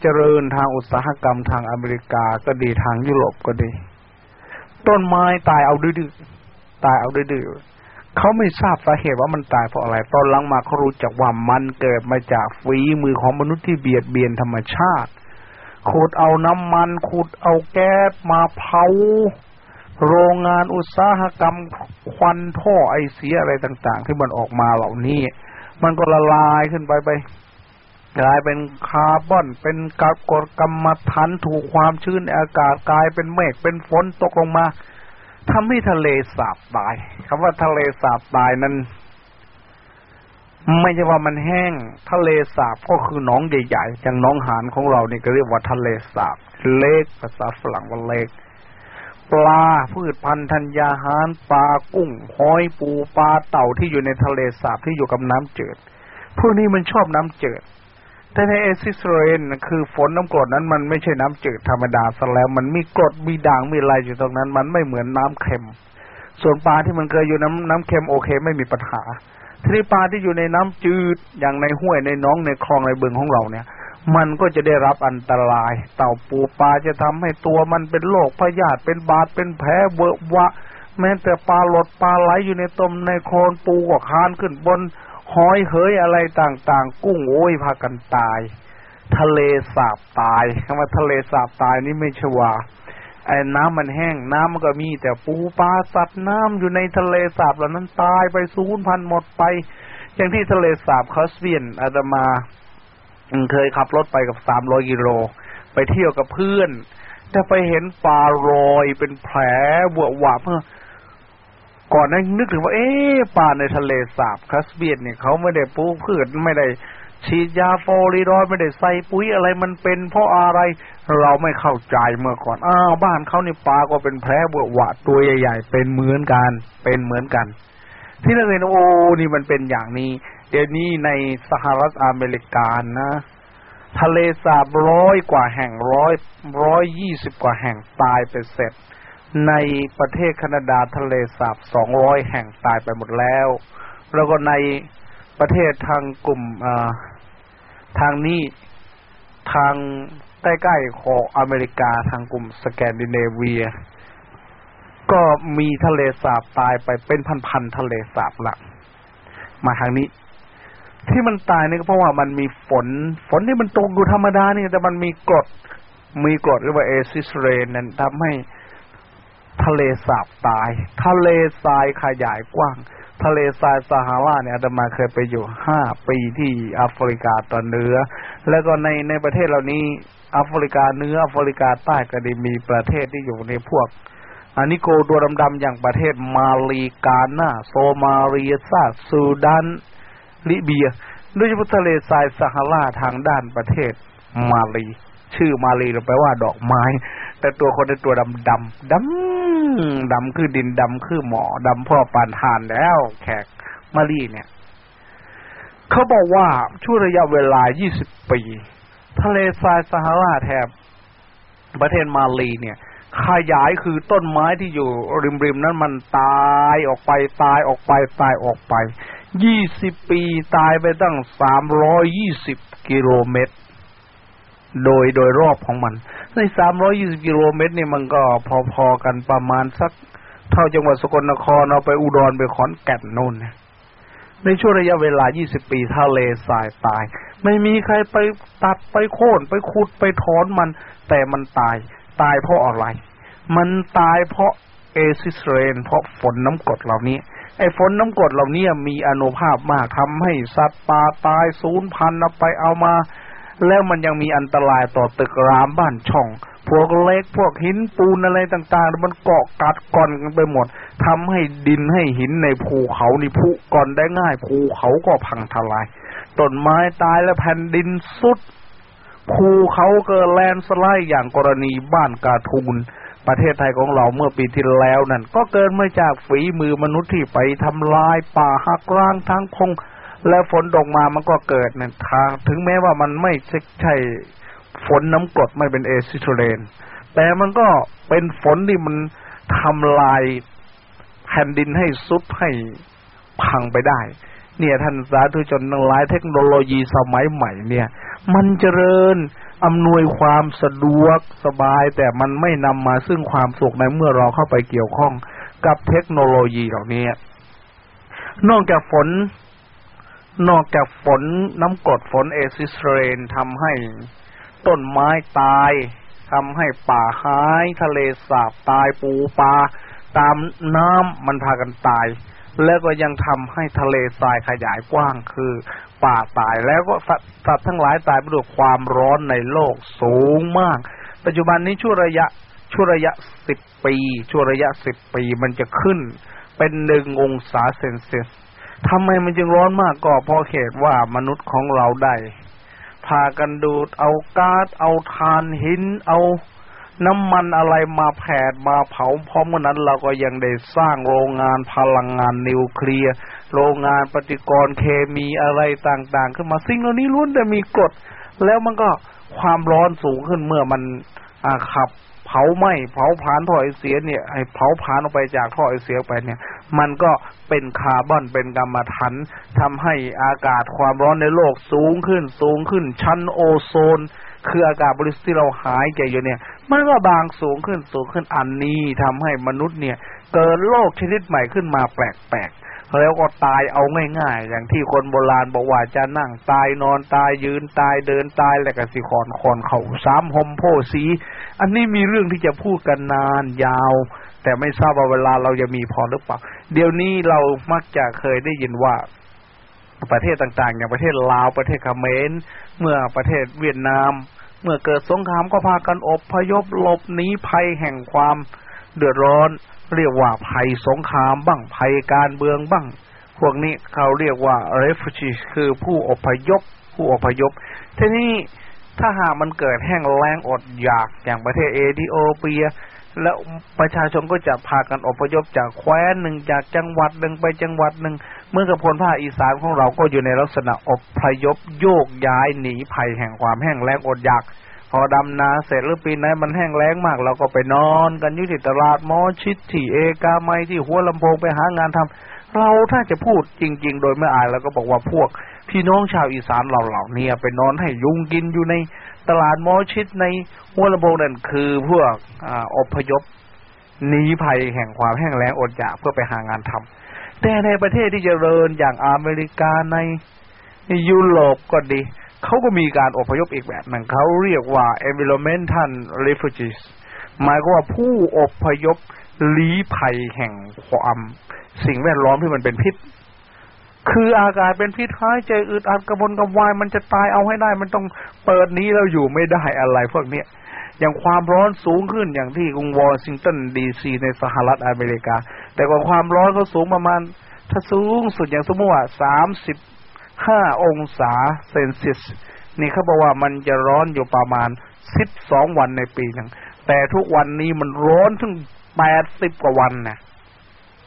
เจริญทางอุตสาหกรรมทางอเมริกาก็ดีทางยุโรปก็ดี ต้นไม้ตายเอาดื้อตายเอาดื้อเขาไม่ทราบสาเหตุว่ามันตายเพราะอะไร ตอนหลังมาเขารู้จักว่ามันเกิดมาจากฝีมือของมนุษย์ที่เบียดเบียนธรรมชาติขุดเอาน้ำมันขุดเอาแก๊สมาเผาโรงงานอุตสาหกรรมควันท่อไอเสียอะไรต่าง ๆ ที่มันออกมาเหล่านี้ มันก็ละลายขึ้นไปไป กลายเป็นคาร์บอน เป็นกรกฎกรรมฐานถูกความชื้นอากาศกลายเป็นเมฆเป็นฝนตกลงมาทำให้ทะเลสาบตายคำว่าทะเลสาบตายนั้น ไม่ใช่ว่ามันแห้ง ทะเลสาบก็คือหนองใหญ่ๆอย่างหนองหานของเรานี่ก็เรียกว่าทะเลสาบเล็กภาษาฝรั่งว่าเล็กปลาพืชพันธุ์ธัญญาหารปลากุ้งหอยปูปลาเต่าที่อยู่ในทะเลสาบที่อยู่กับน้ำจืดพวกนี้มันชอบน้ำจืด แต่ในเอซิสเรนคือฝนน้ำกรดนั้นมันไม่ใช่น้ำจืดธรรมดาซะแล้วมันมีกรดมีด่างมีอะไรอยู่ตรงนั้น มันไม่เหมือนน้ำเค็ม ส่วนปลาที่มันเคยอยู่น้ำน้ำเค็มโอเค ไม่มีปัญหาทีนี้ปลาที่อยู่ในน้ำจืดอย่างในห้วยในน้องในคลองในบึงของเราเนี่ย มันก็จะได้รับอันตราย เต่าปูปลาจะทำให้ตัวมันเป็นโรคพยาธิเป็นบาดเป็นแผลเวอะวะ แม้แต่ปลาหลดปลาไหลอยู่ในตมในโคลนปูก็คานขึ้นบน หอยเหยอะไรต่างๆ กุ้งโอ้ยพากันตาย ทะเลสาบตายคำว่าทะเลสาบตายนี่ไม่ชว่าไอ้น้ำมันแห้งน้ำมันก็มีแต่ปูปลาสัตว์น้ำอยู่ในทะเลสาบเหล่านั้นตายไปสูญพันธุ์หมดไป อย่างที่ทะเลสาบคอสเวียนอาตมาเคยขับรถไปกับสามร้อยกิโล ไปเที่ยวกับเพื่อนแต่ไปเห็นปลารอยเป็นแผลบวบหวะเพื่อ ก่อนนั้นนึกถึงว่า เอ๊ปลาในทะเลสาบคาสเบียนเนี่ยเขาไม่ได้ปลูกพืชไม่ได้ฉีดยาโฟลีรอยไม่ได้ใส่ปุ๋ยอะไรมันเป็นเพราะอะไรเราไม่เข้าใจเมื่อก่อนอ้าวบ้านเขานี่ปลาก็เป็นแผลเบื่อหวะตัวใหญ่ ๆ เป็นเหมือนกันเป็นเหมือนกัน ที่เราเห็นโอ้นี่มันเป็นอย่างนี้ เดี๋ยวนี้ในสหรัฐอเมริกานะ ทะเลสาบร้อยกว่าแห่งร้อยร้อยยี่สิบกว่าแห่งตายไปเสร็จ ในประเทศแคนาดาทะเลสาบสองร้อยแห่งตายไปหมดแล้ว แล้วก็ในประเทศทางกลุ่มทางนี้ทางใกล้ๆของอเมริกาทางกลุ่มสแกนดิเนเวีย ก็มีทะเลสาบตายไปเป็นพันๆทะเลสาบละมาทางนี้ ที่มันตายนี่ก็เพราะว่ามันมีฝน ฝนที่มันตกอยู่ธรรมดานี่แต่มันมีกรดมีกรดเรียกว่าเอซิสเรนนั้นทำให้ ทะเลสาบตาย ทะเลทรายขยายกว้าง ทะเลทรายซาฮาราเนี่ยอาตมาเคยไปอยู่ห้าปีที่แอฟริกาตอนเหนือ แล้วก็ในในประเทศเหล่านี้แอฟริกาเหนือแอฟริกาใต้ก็ได้มีประเทศที่อยู่ในพวกอานิโกตัวดำๆอย่างประเทศมาลีกานาโซมาเรียซาซูดานลิเบียโดยเฉพาะทะเลทรายซาฮาราทางด้านประเทศมาลี ชื่อมาลีเราแปลว่าดอกไม้ แต่ตัวคนในตัวดำดำดำดำคือดินดำคือหมอดำพ่อปานทานแล้ว แขกมาลีเนี่ยเขาบอกว่าช่วงระยะเวลา 20 ปี ทะเลทรายซาฮาราแถบประเทศมาลีเนี่ย ขยายคือต้นไม้ที่อยู่ริมๆนั้นมันตายออกไปตายออกไปตายออกไปยี่สิบปีตายไปตั้งสามรอยี่สิบกิโลเมตร โดยโดยรอบของมัน ในสามร้อยี่สิบกิโลเมตรนี่มันก็พอๆกันประมาณสัก เท่าจังหวัดสกลนครเอาไปอุดรไปขอนแก่นนู่นในช่วงระยะเวลายี่สิบปีทะเลทรายตาย ไม่มีใครไปตัดไปโค่นไปขุดไปถอนมัน แต่มันตาย ตายเพราะอะไร มันตายเพราะเอซิสเรน เพราะฝนน้ำกรดเหล่านี้ ไอ้ฝนน้ำกรดเหล่านี้มีอนุภาพมากทำให้สัตว์ป่าตายสูญพันธุ์ไปเอามา แล้วมันยังมีอันตรายต่อตึกรามบ้านช่อง พวกเล็กพวกหินปูนอะไรต่างๆ มันเกาะกัดก่อนกันไปหมดทำให้ดินให้หินในภูเขานี่พุก่อนได้ง่าย ภูเขาก็พังทลาย ต้นไม้ตายและแผ่นดินสุด ภูเขาเกิดแลนสไลด์อย่างกรณีบ้านกาทูนประเทศไทยของเราเมื่อปีที่แล้วนั่นก็เกิดมาจากฝีมือมนุษย์ที่ไปทำลายป่าหักร้างทั้งพง แล้วฝนตกมามันก็เกิดเนี่ยทาง ถึงแม้ว่ามันไม่ใช่ฝนน้ำกรดไม่เป็นเอซิโทเรนแต่มันก็เป็นฝนที่มันทำลายแผ่นดินให้ซุดให้พังไปได้ เนี่ยท่านสาธุชนทั้งหลายเทคโนโลยีสมัยใหม่เนี่ย มันเจริญอำนวยความสะดวกสบาย แต่มันไม่นำมาซึ่งความสุขในเมื่อเราเข้าไปเกี่ยวข้องกับเทคโนโลยีเหล่านี้ นอกจากฝน นอกจากฝนน้ำกรดฝนเอซิสเรนทำให้ต้นไม้ตายทำให้ป่าหาย ทะเลสาบตายปูปลาตามน้ำมันพากันตาย แล้วก็ยังทำให้ทะเลทรายขยายกว้างคือ ป่าตายแล้วก็สัตว์ทั้งหลายตายไปด้วยความร้อนในโลกสูงมาก ปัจจุบันนี้ช่วระยะช่วระยะสิบปี ช่วระยะสิบปีมันจะขึ้น เป็นหนึ่งองศาเซนเซียส ทำไมมันจึงร้อนมากก็เพราะเหตุว่ามนุษย์ของเราได้พากันดูดเอาก๊าซเอาทานหิน เอาน้ำมันอะไรมาแผดมาเผาพร้อมกันนั้นเราก็ยังได้สร้างโรงงานพลังงานนิวเคลียร์โรงงานปฏิกรณ์เคมีอะไรต่างๆ ขึ้นมาสิ่งเหล่านี้ล้วนแต่มีกฎแล้วมันก็ความร้อนสูงขึ้นเมื่อมันอ่าขับ เผาไหม้เผาผลาญท่อไอเสียเนี่ยไอเผาผลาญออกไปจากท่อไอเสียไปเนี่ย มันก็เป็นคาร์บอนเป็นกรรมฐานทำให้อากาศความร้อนในโลกสูงขึ้นสูงขึ้น ชั้นโอโซน คืออากาศบริสุทธิ์ที่เราหายใจอยู่เนี่ย มันก็บางสูงขึ้นสูงขึ้นอันนี้ทำให้มนุษย์เนี่ย เกิดโรคชนิดใหม่ขึ้นมาแปลกๆ แล้วก็ตายเอาง่ายๆอย่างที่คนโบราณบอกว่าจะนั่งตายนอนตายยืนตายเดินตายแล้วก็สิคอนคอนเข่าสามหมโพสี อันนี้มีเรื่องที่จะพูดกันนานยาว แต่ไม่ทราบว่าเวลาเราจะมีพอหรือเปล่าเดี๋ยวนี้เรามักจะเคยได้ยินว่าประเทศต่างๆ อย่างประเทศลาวประเทศเขมรเมื่อประเทศเวียดนาม เมื่อเกิดสงครามก็พากันอบพยพหลบหนีภัยแห่งความ เดือดร้อน เรียกว่าภัยสงครามบ้างภัยการเมืองบ้าง พวกนี้เขาเรียกว่า refugee คือผู้อพยพ ผู้อพยพ ทีนี้ถ้าหากมันเกิดแห้งแล้งอดอยากอย่างประเทศเอธิโอเปีย แล้วประชาชนก็จะพากันอพยพจากแคว้นหนึ่งจากจังหวัดหนึ่งไปจังหวัดหนึ่งเมื่อกับพลภาคอีสานของเราก็อยู่ในลักษณะอพยพโยกย้ายหนีภัยแห่งความแห้งแล้งอดอยาก พอดำนาเสร็จหรือปีไหนมันแห้งแล้งมาก เราก็ไปนอนกันยู่ที่ตลาดมอชิดที่เอกาไมที่หัวลำโพงไปหางานทำเราถ้าจะพูดจริง ๆ โดยไม่อายเราก็บอกว่าพวก พี่น้องชาวอีสานเราเหล่านี้ไปนอนให้ยุงกินอยู่ในตลาดมอชิดในหัวลำโพงนั่นคือพวกออพยพหนีภัยแห่งความแห้งแล้งอดอยากเพื่อไปหางานทำแต่ในประเทศที่จเจริญอย่างอเมริกาในยุโรปก็ดี เขาก็มีการอพยพอีกแบบหนึ่งเขาเรียกว่า environmental refugees หมายก็ว่าผู้อพยพลี้ภัยแห่งความสิ่งแวดล้อมที่มันเป็นพิษ คืออากาศเป็นพิษหายใจอึดอัดกระวนกระวายมันจะตายเอาให้ได้ มันต้องเปิดนี้แล้วอยู่ไม่ได้อะไรพวกเนี้ยอย่างความร้อนสูงขึ้นอย่างที่กรุงวอชิงตันดีซีในสหรัฐอเมริกา แต่กว่าความร้อนเขาสูงประมาณ ถ้าสูงสุดอย่างสมมติว่าสามสิบ ห้าองศาเซนซียสนี่เขาบอกว่ามันจะร้อนอยู่ประมาณสิบสองวันในปีหนึ่งแต่ทุกวันนี้มันร้อนถึงแปดสิบกว่าวันนะ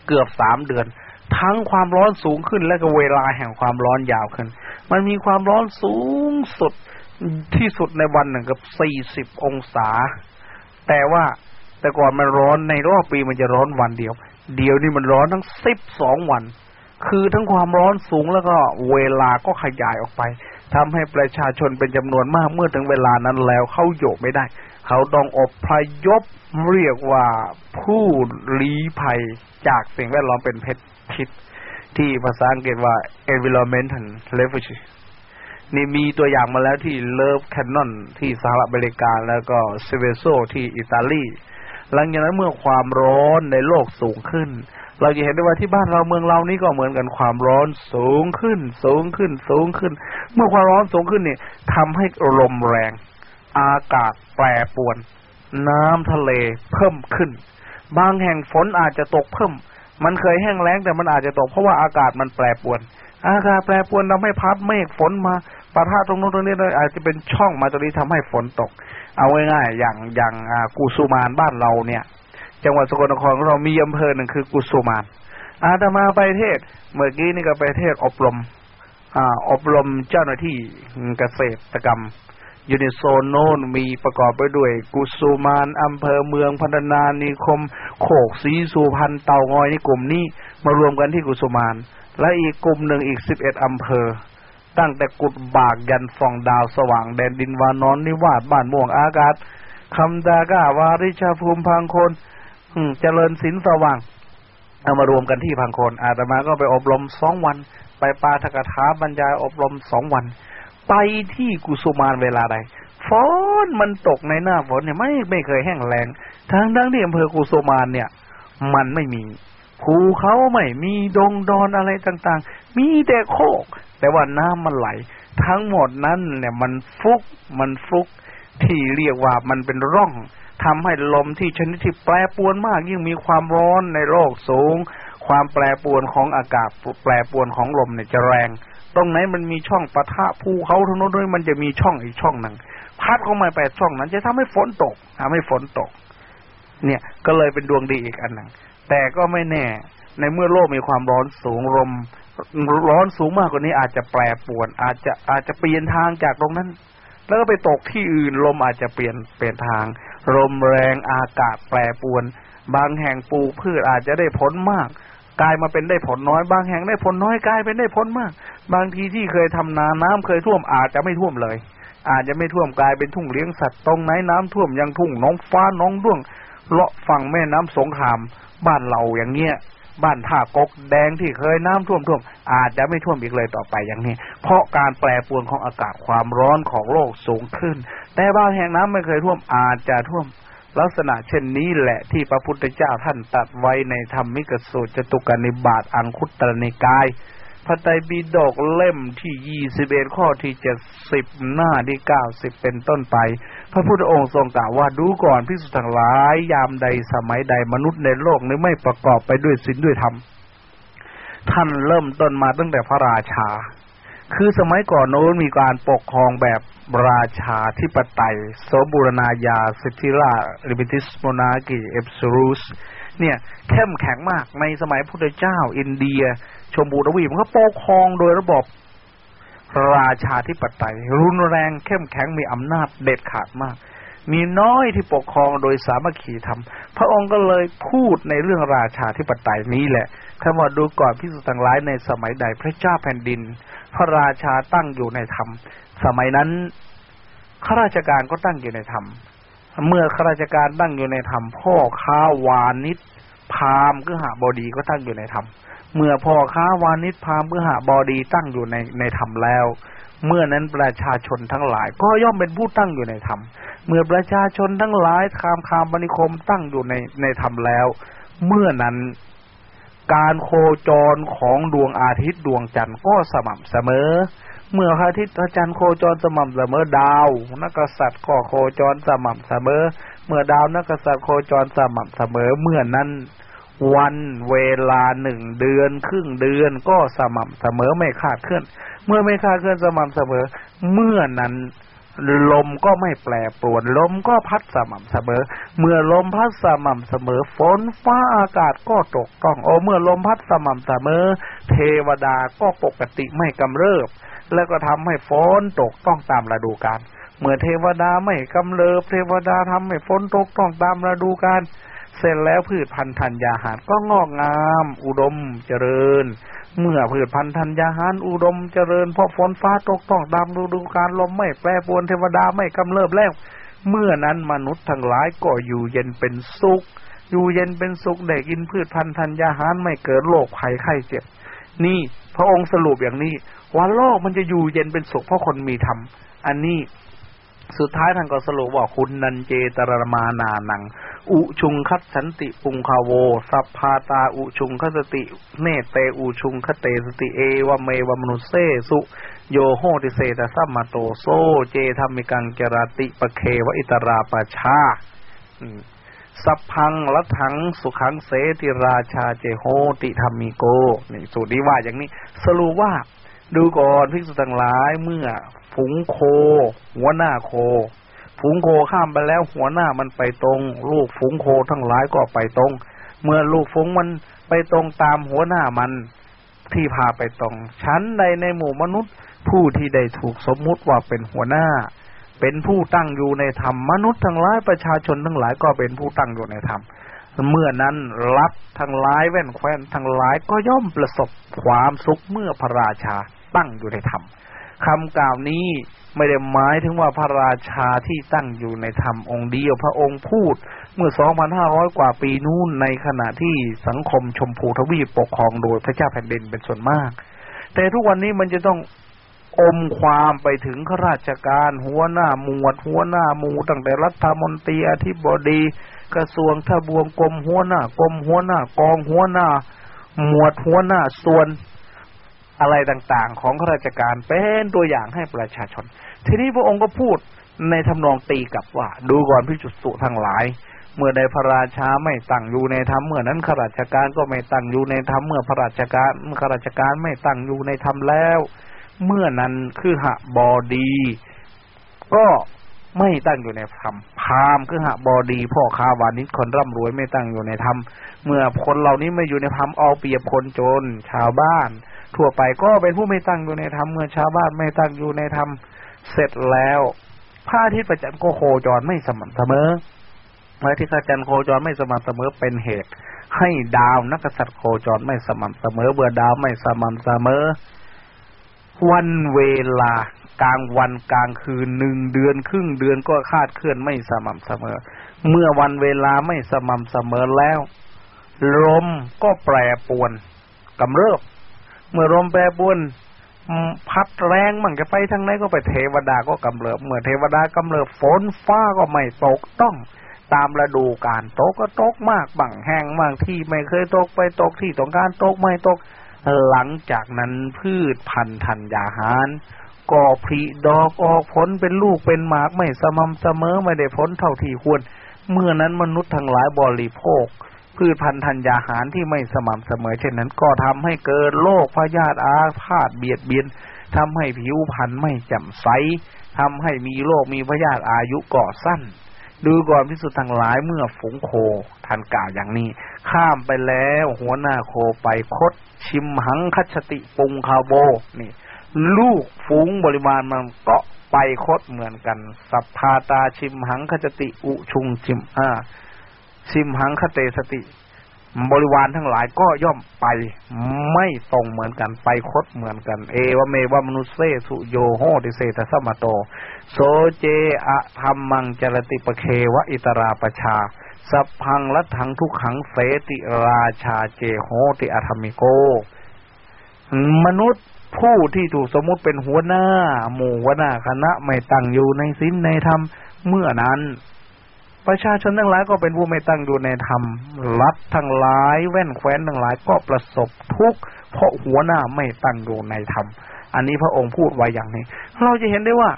เกือบสามเดือน ทั้งความร้อนสูงขึ้นและก็เวลาแห่งความร้อนยาวขึ้น มันมีความร้อนสูงสุดที่สุดในวันหนึ่งกับสี่สิบองศา แต่ว่าแต่ก่อนมันร้อนในรอบปีมันจะร้อนวันเดียว เดียวนี่มันร้อนทั้งสิบสองวัน คือทั้งความร้อนสูงแล้วก็เวลาก็ขยายออกไปทำให้ประชาชนเป็นจำนวนมากเมื่อถึงเวลานั้นแล้วเข้าโยกไม่ได้ เขาต้องอบพยพเรียกว่าผู้ลี้ภัยจากสิ่งแวดล้อมเป็นเพชรพิษที่ภาษาอังกฤษว่า environmental refugee นี่มีตัวอย่างมาแล้วที่เลิฟแคนนอนที่สหรัฐอเมริกาแล้วก็เซเวโซที่อิตาลี หลังจากนั้นเมื่อความร้อนในโลกสูงขึ้น เราจะเห็นได้ว่าที่บ้านเราเมืองเรานี่ก็เหมือนกันความร้อนสูงขึ้น สูงขึ้น สูงขึ้น เมื่อความร้อนสูงขึ้นเนี่ยทำให้ลมแรง อากาศแปรปรวน น้ำทะเลเพิ่มขึ้น บางแห่งฝนอาจจะตกเพิ่ม มันเคยแห้งแล้งแต่มันอาจจะตกเพราะว่าอากาศมันแปรปรวน อากาศแปรปรวนทำให้พัดเมฆฝนมาปะทะตรงนู้นตรงนี้เลยอาจจะเป็นช่องมาตรงนี้ทำให้ฝนตก เอาง่ายๆอย่างอย่างกุสุมานบ้านเราเนี่ย จังหวัดสกลนครของเรามีอำเภอหนึ่งคือกุสุมานอาตมาไปเทศ เมื่อกี้นี่ก็ไปเทศอบรม อ่า อบรมเจ้าหน้าที่เกษตรกรรม อยู่ในโซนโน้นมีประกอบไปด้วย กุสุมานอำเภอเมืองพัฒนานิคม โขกสีสุพรรณเตางอยนี่กลุ่มนี้มารวมกันที่กุสุมาน และอีกกลุ่มหนึ่งอีกสิบเอ็ดอำเภอ ตั้งแต่กุดบากยันฟองดาวสว่างแดนดินวานอนนิวาสบ้านม่วงอากาศคำดาก้าวาริชาภูมิพังคน เจริญศิลสว่าง เอามารวมกันที่พังคนอาตมาก็ไปอบรมสองวัน ไปปาทกถาบรรยายอบรมสองวัน ไปที่กุสุมานเวลาใดฝนมันตกในหน้าฝนเนี่ยไม่ไม่เคยแห้งแล้งทางดั้งที่อำเภอกุสุมานเนี่ย มันไม่มีภูเขาไม่มีดงดอนอะไรต่างๆ มีแต่โคก แต่ว่าน้ำมันไหล ทั้งหมดนั้นเนี่ยมันฟุกมันฟุก ที่เรียกว่ามันเป็นร่องทำให้ลมที่ชนิดที่แปรปวนมาก ยิ่งมีความร้อนในโลกสูง ความแปรปวนของอากาศแปรปวนของลมเนี่ยจะแรง ตรงไหนมันมีช่องปะทะภูเขาทั้งนั้นด้วยมันจะมีช่องอีกช่องหนึ่งพัดเข้ามาแปดช่องนั้น จะทำให้ฝนตกทำให้ฝนตก เนี่ยก็เลยเป็นดวงดีอีกอันหนึ่งแต่ก็ไม่แน่ ในเมื่อโลกมีความร้อนสูงลมร้อนสูงมากกว่านี้อาจจะแปรปวน อาจจะอาจจะเปลี่ยนทางจากตรงนั้น แล้วก็ไปตกที่อื่นลมอาจจะเปลี่ยนเปลี่ยนทาง ลมแรงอากาศแปรปวน บางแห่งปลูกพืชอาจจะได้ผลมากกลายมาเป็นได้ผลน้อย บางแห่งได้ผลน้อยกลายเป็นได้ผลมาก บางทีที่เคยทำนาน้ำเคยท่วมอาจจะไม่ท่วมเลย อาจจะไม่ท่วมกลายเป็นทุ่งเลี้ยงสัตว์ตรงไหนน้ำท่วมยังทุ่งน้องฟ้าน้องด้วงเลาะฝั่งแม่น้ำสงคราม บ้านเราอย่างเงี้ย บ้านท่ากกแดงที่เคยน้ำท่วมท่วมอาจจะไม่ท่วมอีกเลยต่อไปอย่างนี้ เพราะการแปรปรวนของอากาศความร้อนของโลกสูงขึ้น แต่บางแห่งน้ำไม่เคยท่วมอาจจะท่วมลักษณะเช่นนี้แหละที่พระพุทธเจ้าท่านตัดไว้ในธรรมิกสูตรจตุกนิบาตอังคุตรนิกาย พระไตรปิฎกเล่มที่ยี่สิบเอ็ดข้อที่เจ็ดสิบหน้าที่เก้าสิบเป็นต้นไป พระพุทธองค์ทรงกล่าวว่าดูก่อนพิสุทั้งหลายยามใดสมัยใดมนุษย์ในโลกนี้ไม่ประกอบไปด้วยศีลด้วยธรรม ท่านเริ่มต้นมาตั้งแต่พระราชา คือสมัยก่อนโน้นมีการปกครองแบบราชาธิปไตยโสบูรณาญาสิทธิราลิบิติสโมนากิเอฟซูรุสเนี่ยเข้มแข็งมากในสมัยพุทธเจ้าอินเดีย ชมพูทวีมันก็ปกครองโดยระบบราชาธิปไตย รุนแรงเข้มแข็งมีอำนาจเด็ดขาดมาก มีน้อยที่ปกครองโดยสามัคคีธรรม พระองค์ก็เลยพูดในเรื่องราชาธิปไตยนี้แหละ ถ้ามาดูก่อนพิสุทั้งหลายในสมัยใดพระเจ้าแผ่นดิน พระราชาตั้งอยู่ในธรรม สมัยนั้นข้าราชการก็ตั้งอยู่ในธรรม เมื่อข้าราชการตั้งอยู่ในธรรมพ่อค้าวานิชพามก็หาบดีก็ตั้งอยู่ในธรรม เมื่อพ่อค้าวานิชพามก็หาบอดีตั้งอยู่ในในธรรมแล้ว เมื่อนั้นประชาชนทั้งหลาย ก็ย่อมเป็นผู้ตั้งอยู่ในธรรมเมื่อประชาชนทั้งหลายคามคามบริคมตั้งอยู่ในในธรรมแล้ว เมื่อนั้นการโคจรของดวงอาทิตย์ดวงจันทร์ก็สม่ำเสมอ เมื่อพระอาทิตย์พระจันทร์โคจรสม่ำเสมอดาวนักษัตริย์ก็โคจรสม่ำเสมอ เมื่อดาวนักษัตริย์โคจรสม่ำเสมอเมื่อนั้น วันเวลาหนึ่งเดือน ครึ่งเดือนก็สม่ำเสมอไม่ขาดเคลื่อน เมื่อไม่ขาดเคลื่อนสม่ำเสมอ เมื่อนั้นลมก็ไม่แปรปรวน ลมก็พัดสม่ำเสมอ เมื่อลมพัดสม่ำเสมอ ฝนฟ้าอากาศก็ตกต้องโอเมื่อลมพัดสม่ำเสมอ เทวดาก็ปกติไม่กำเริบ แล้วก็ทำให้ฝนตกต้องตามฤดูกาลเมื่อเทวดาไม่กำเริบ เทวดาทำให้ฝนตกต้องตามฤดูกาล เสร็จแล้วพืชพันธุ์ธัญญาหารก็งอกงาม อุดมเจริญ เมื่อพืชพันธุ์ธัญญาหารอุดมเจริญเพราะฝนฟ้าตกต้องตามฤดูกาลลมไม่แปรปรวนเทวดาไม่กำเริบแล้วเมื่อนั้นมนุษย์ทั้งหลายก็อยู่เย็นเป็นสุข อยู่เย็นเป็นสุขได้กินพืชพันธุ์ธัญญาหารไม่เกิดโรคภัยไข้เจ็บ นี่พระองค์สรุปอย่างนี้ว่าโลกมันจะอยู่เย็นเป็นสุขเพราะคนมีธรรมอันนี้ สุดท้ายท่านก็สรุปว่าคุนนัญเจ ตะระมานานัง อุชุงคัจฉันติปุงคะโว สัพพาตาอุชุงคัจฉะติ เนตเตอุชุง คะเต สะติเอวะเมวะ มะนุสเสสุ โยโหติเสตสัมมาโตโซ เจธรรมิกังเกรติปะเควอิตราปชาสัพพังรัถังสุขังเสติราชาเจโหติธรรมิโกนี่สูตรนี้ว่าอย่างนี้ สรุปว่า ดูก่อนพิกสุทั้งหลายเมื่อฝูงโค หัวหน้าโค ฝูงโคข้ามไปแล้วหัวหน้ามันไปตรง ลูกฝูงโคทั้งหลายก็ไปตรง เมื่อลูกฝูงมันไปตรงตามหัวหน้ามันที่พาไปตรงชั้นใดในหมู่มนุษย์ ผู้ที่ได้ถูกสมมุติว่าเป็นหัวหน้า เป็นผู้ตั้งอยู่ในธรรมมนุษย์ทั้งหลายประชาชนทั้งหลายก็เป็นผู้ตั้งอยู่ในธรรมเมื่อนั้นรัฐทั้งหลายแว่นแคว้นทั้งหลายก็ย่อมประสบความสุขเมื่อพระราชา ตั้งอยู่ในธรรมคำกล่าวนี้ไม่ได้หมายถึงว่าพระราชาที่ตั้งอยู่ในธรรมองค์เดียวพระองค์พูด เมื่อ 2,500 กว่าปีนู้นในขณะที่สังคมชมพูทวีปปกครองโดยพระเจ้าแผ่นดินเป็นส่วนมาก แต่ทุกวันนี้มันจะต้องอมความไปถึงข้าราชการหัวหน้าหมวด หัวหน้าหมู่ตั้งแต่รัฐมนตรีอธิบดี กระทรวงทบวงกรมหัวหน้ากรมหัวหน้ากองหัวหน้า หมวดหัวหน้าส่วน อะไรต่างๆ ของข้าราชการเป็นตัวอย่างให้ประชาชน ทีนี้พระองค์ก็พูดในทำนองตีกับว่า ดูก่อนพิจุสุทั้งหลาย เมื่อใดพระราชาไม่ตั้งอยู่ในธรรมเมื่อนั้นข้าราชการก็ไม่ตั้งอยู่ในธรรมเมื่อพระราชการเมื่อข้าราชการไม่ตั้งอยู่ในธรรมแล้ว เมื่อนั้นคือหะบอดี ก็ไม่ตั้งอยู่ในธรรม พามคือหะบอดี พ่อค้าวานิชคนร่ำรวยไม่ตั้งอยู่ในธรรม เมื่อคนเหล่านี้ไม่อยู่ในธรรมเอาเปรียบคนจน ชาวบ้าน ทั่วไปก็เป็นผู้ไม่ตั้งอยู่ในธรรมเมื่อชาวบ้านไม่ตั้งอยู่ในธรรมเสร็จแล้วพระอาทิตย์ประจันก็โคจรไม่สม่ำเสมอพระอาทิตย์ประจันโคจรไม่สม่ำเสมอเป็นเหตุ ให้ดาวนักษัตริย์โคจรไม่สม่ำเสมอเบื่อดาวไม่สม่ำเสมอ วันเวลากลางวันกลางคืนหนึ่งเดือนครึ่งเดือนก็คาดเคลื่อนไม่สม่ำเสมอ เมื่อวันเวลาไม่สม่ำเสมอแล้วลมก็แปรปรวนกำเริบ เมื่อลมแปรปรวนพัดแรงมันจะไปทางไหนก็ไปเทวดาก็กำเริบเมื่อเทวดากำเริบฝนฟ้าก็ไม่ตกต้องตามฤดูกาลตกก็ตกมากบังแห้งบางที่ไม่เคยตกไปตกที่ต้องการตกไม่ตก หลังจากนั้นพืชพันธุ์ธัญญาหารก่อผลิดอกออกผลเป็นลูกเป็นหมากไม่สม่ำเสมอไม่ได้ผลเท่าที่ควร เมื่อนั้นมนุษย์ทั้งหลายบริโภค พืชพันธุ์ธัญญาหารที่ไม่สม่ำเสมอ เช่นนั้นก็ทำให้เกิดโรคพยาธิอาพาธเบียดเบียนทำให้ผิวพรรณไม่แจ่มใสทำให้มีโรคมีพยาธิอายุก่อสั้น ดูก่อนพิสุทธ์ทั้งหลายเมื่อฝูงโคทันกล่าวอย่างนี้ ข้ามไปแล้วหัวหน้าโคไปคด ชิมหังคัชติปุงคาโบนี่ ลูกฝูงบริวารมันก็ไปคดเหมือนกัน สัพพาตาชิมหังคัจติอุชุงชิมอ่า ชิมหังคเตสติ บริวารทั้งหลายก็ย่อมไปไม่ตรงเหมือนกันไปคดเหมือนกัน เอวเมวมนุษเสสุโยโหติเศตสมาโต โสเจอะธรรมังจรติปเควะอิตราปชาสัพพังลัทังทุกขังเสติราชาเจโหติอธรรมิโก มนุษย์ผู้ที่ถูกสมมติเป็นหัวหน้า หมู่หัวหน้าคณะไม่ตั้งอยู่ในศีลในธรรมเมื่อนั้น ประชาชนทั้งหลายก็เป็นผู้ไม่ตั้งอยู่ในธรรมรัฐทั้งหลายแว่นแคว้นทั้งหลายก็ประสบทุกข์เพราะหัวหน้าไม่ตั้งอยู่ในธรรมอันนี้พระองค์พูดไว้อย่างนี้ เราจะเห็นได้ว่า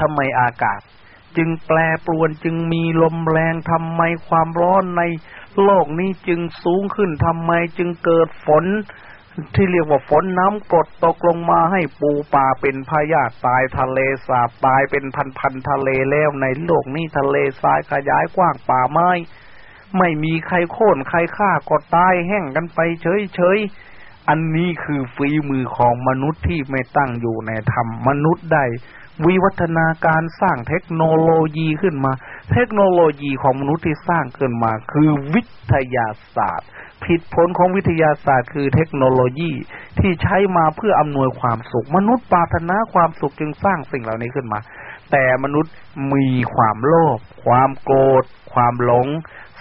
ทำไมอากาศ จึงแปรปรวนจึงมีลมแรงทำไมความร้อนในโลกนี้จึงสูงขึ้นทำไมจึงเกิดฝน ที่เรียกว่าฝนน้ำกดตกลงมาให้ปูปลาเป็นพยาธิตายทะเลสาบตายเป็นพันพันทะเลแล้วในโลกนี้ทะเลทรายขยายกว้างป่าไม้ ไม่มีใครโค่นใครฆ่าก็ตายแห้งกันไปเฉยเฉยอันนี้คือฝีมือของมนุษย์ที่ไม่ตั้งอยู่ในธรรมมนุษย์ได้ วิวัฒนาการสร้างเทคโนโลยีขึ้นมา เทคโนโลยีของมนุษย์ที่สร้างขึ้นมา คือวิทยาศาสตร์ ผิดผลของวิทยาศาสตร์ คือเทคโนโลยีที่ใช้มาเพื่ออำนวยความสุข มนุษย์ปรารถนาความสุขจึงสร้างสิ่งเหล่านี้ขึ้นมา แต่มนุษย์มีความโลภความโกรธความหลง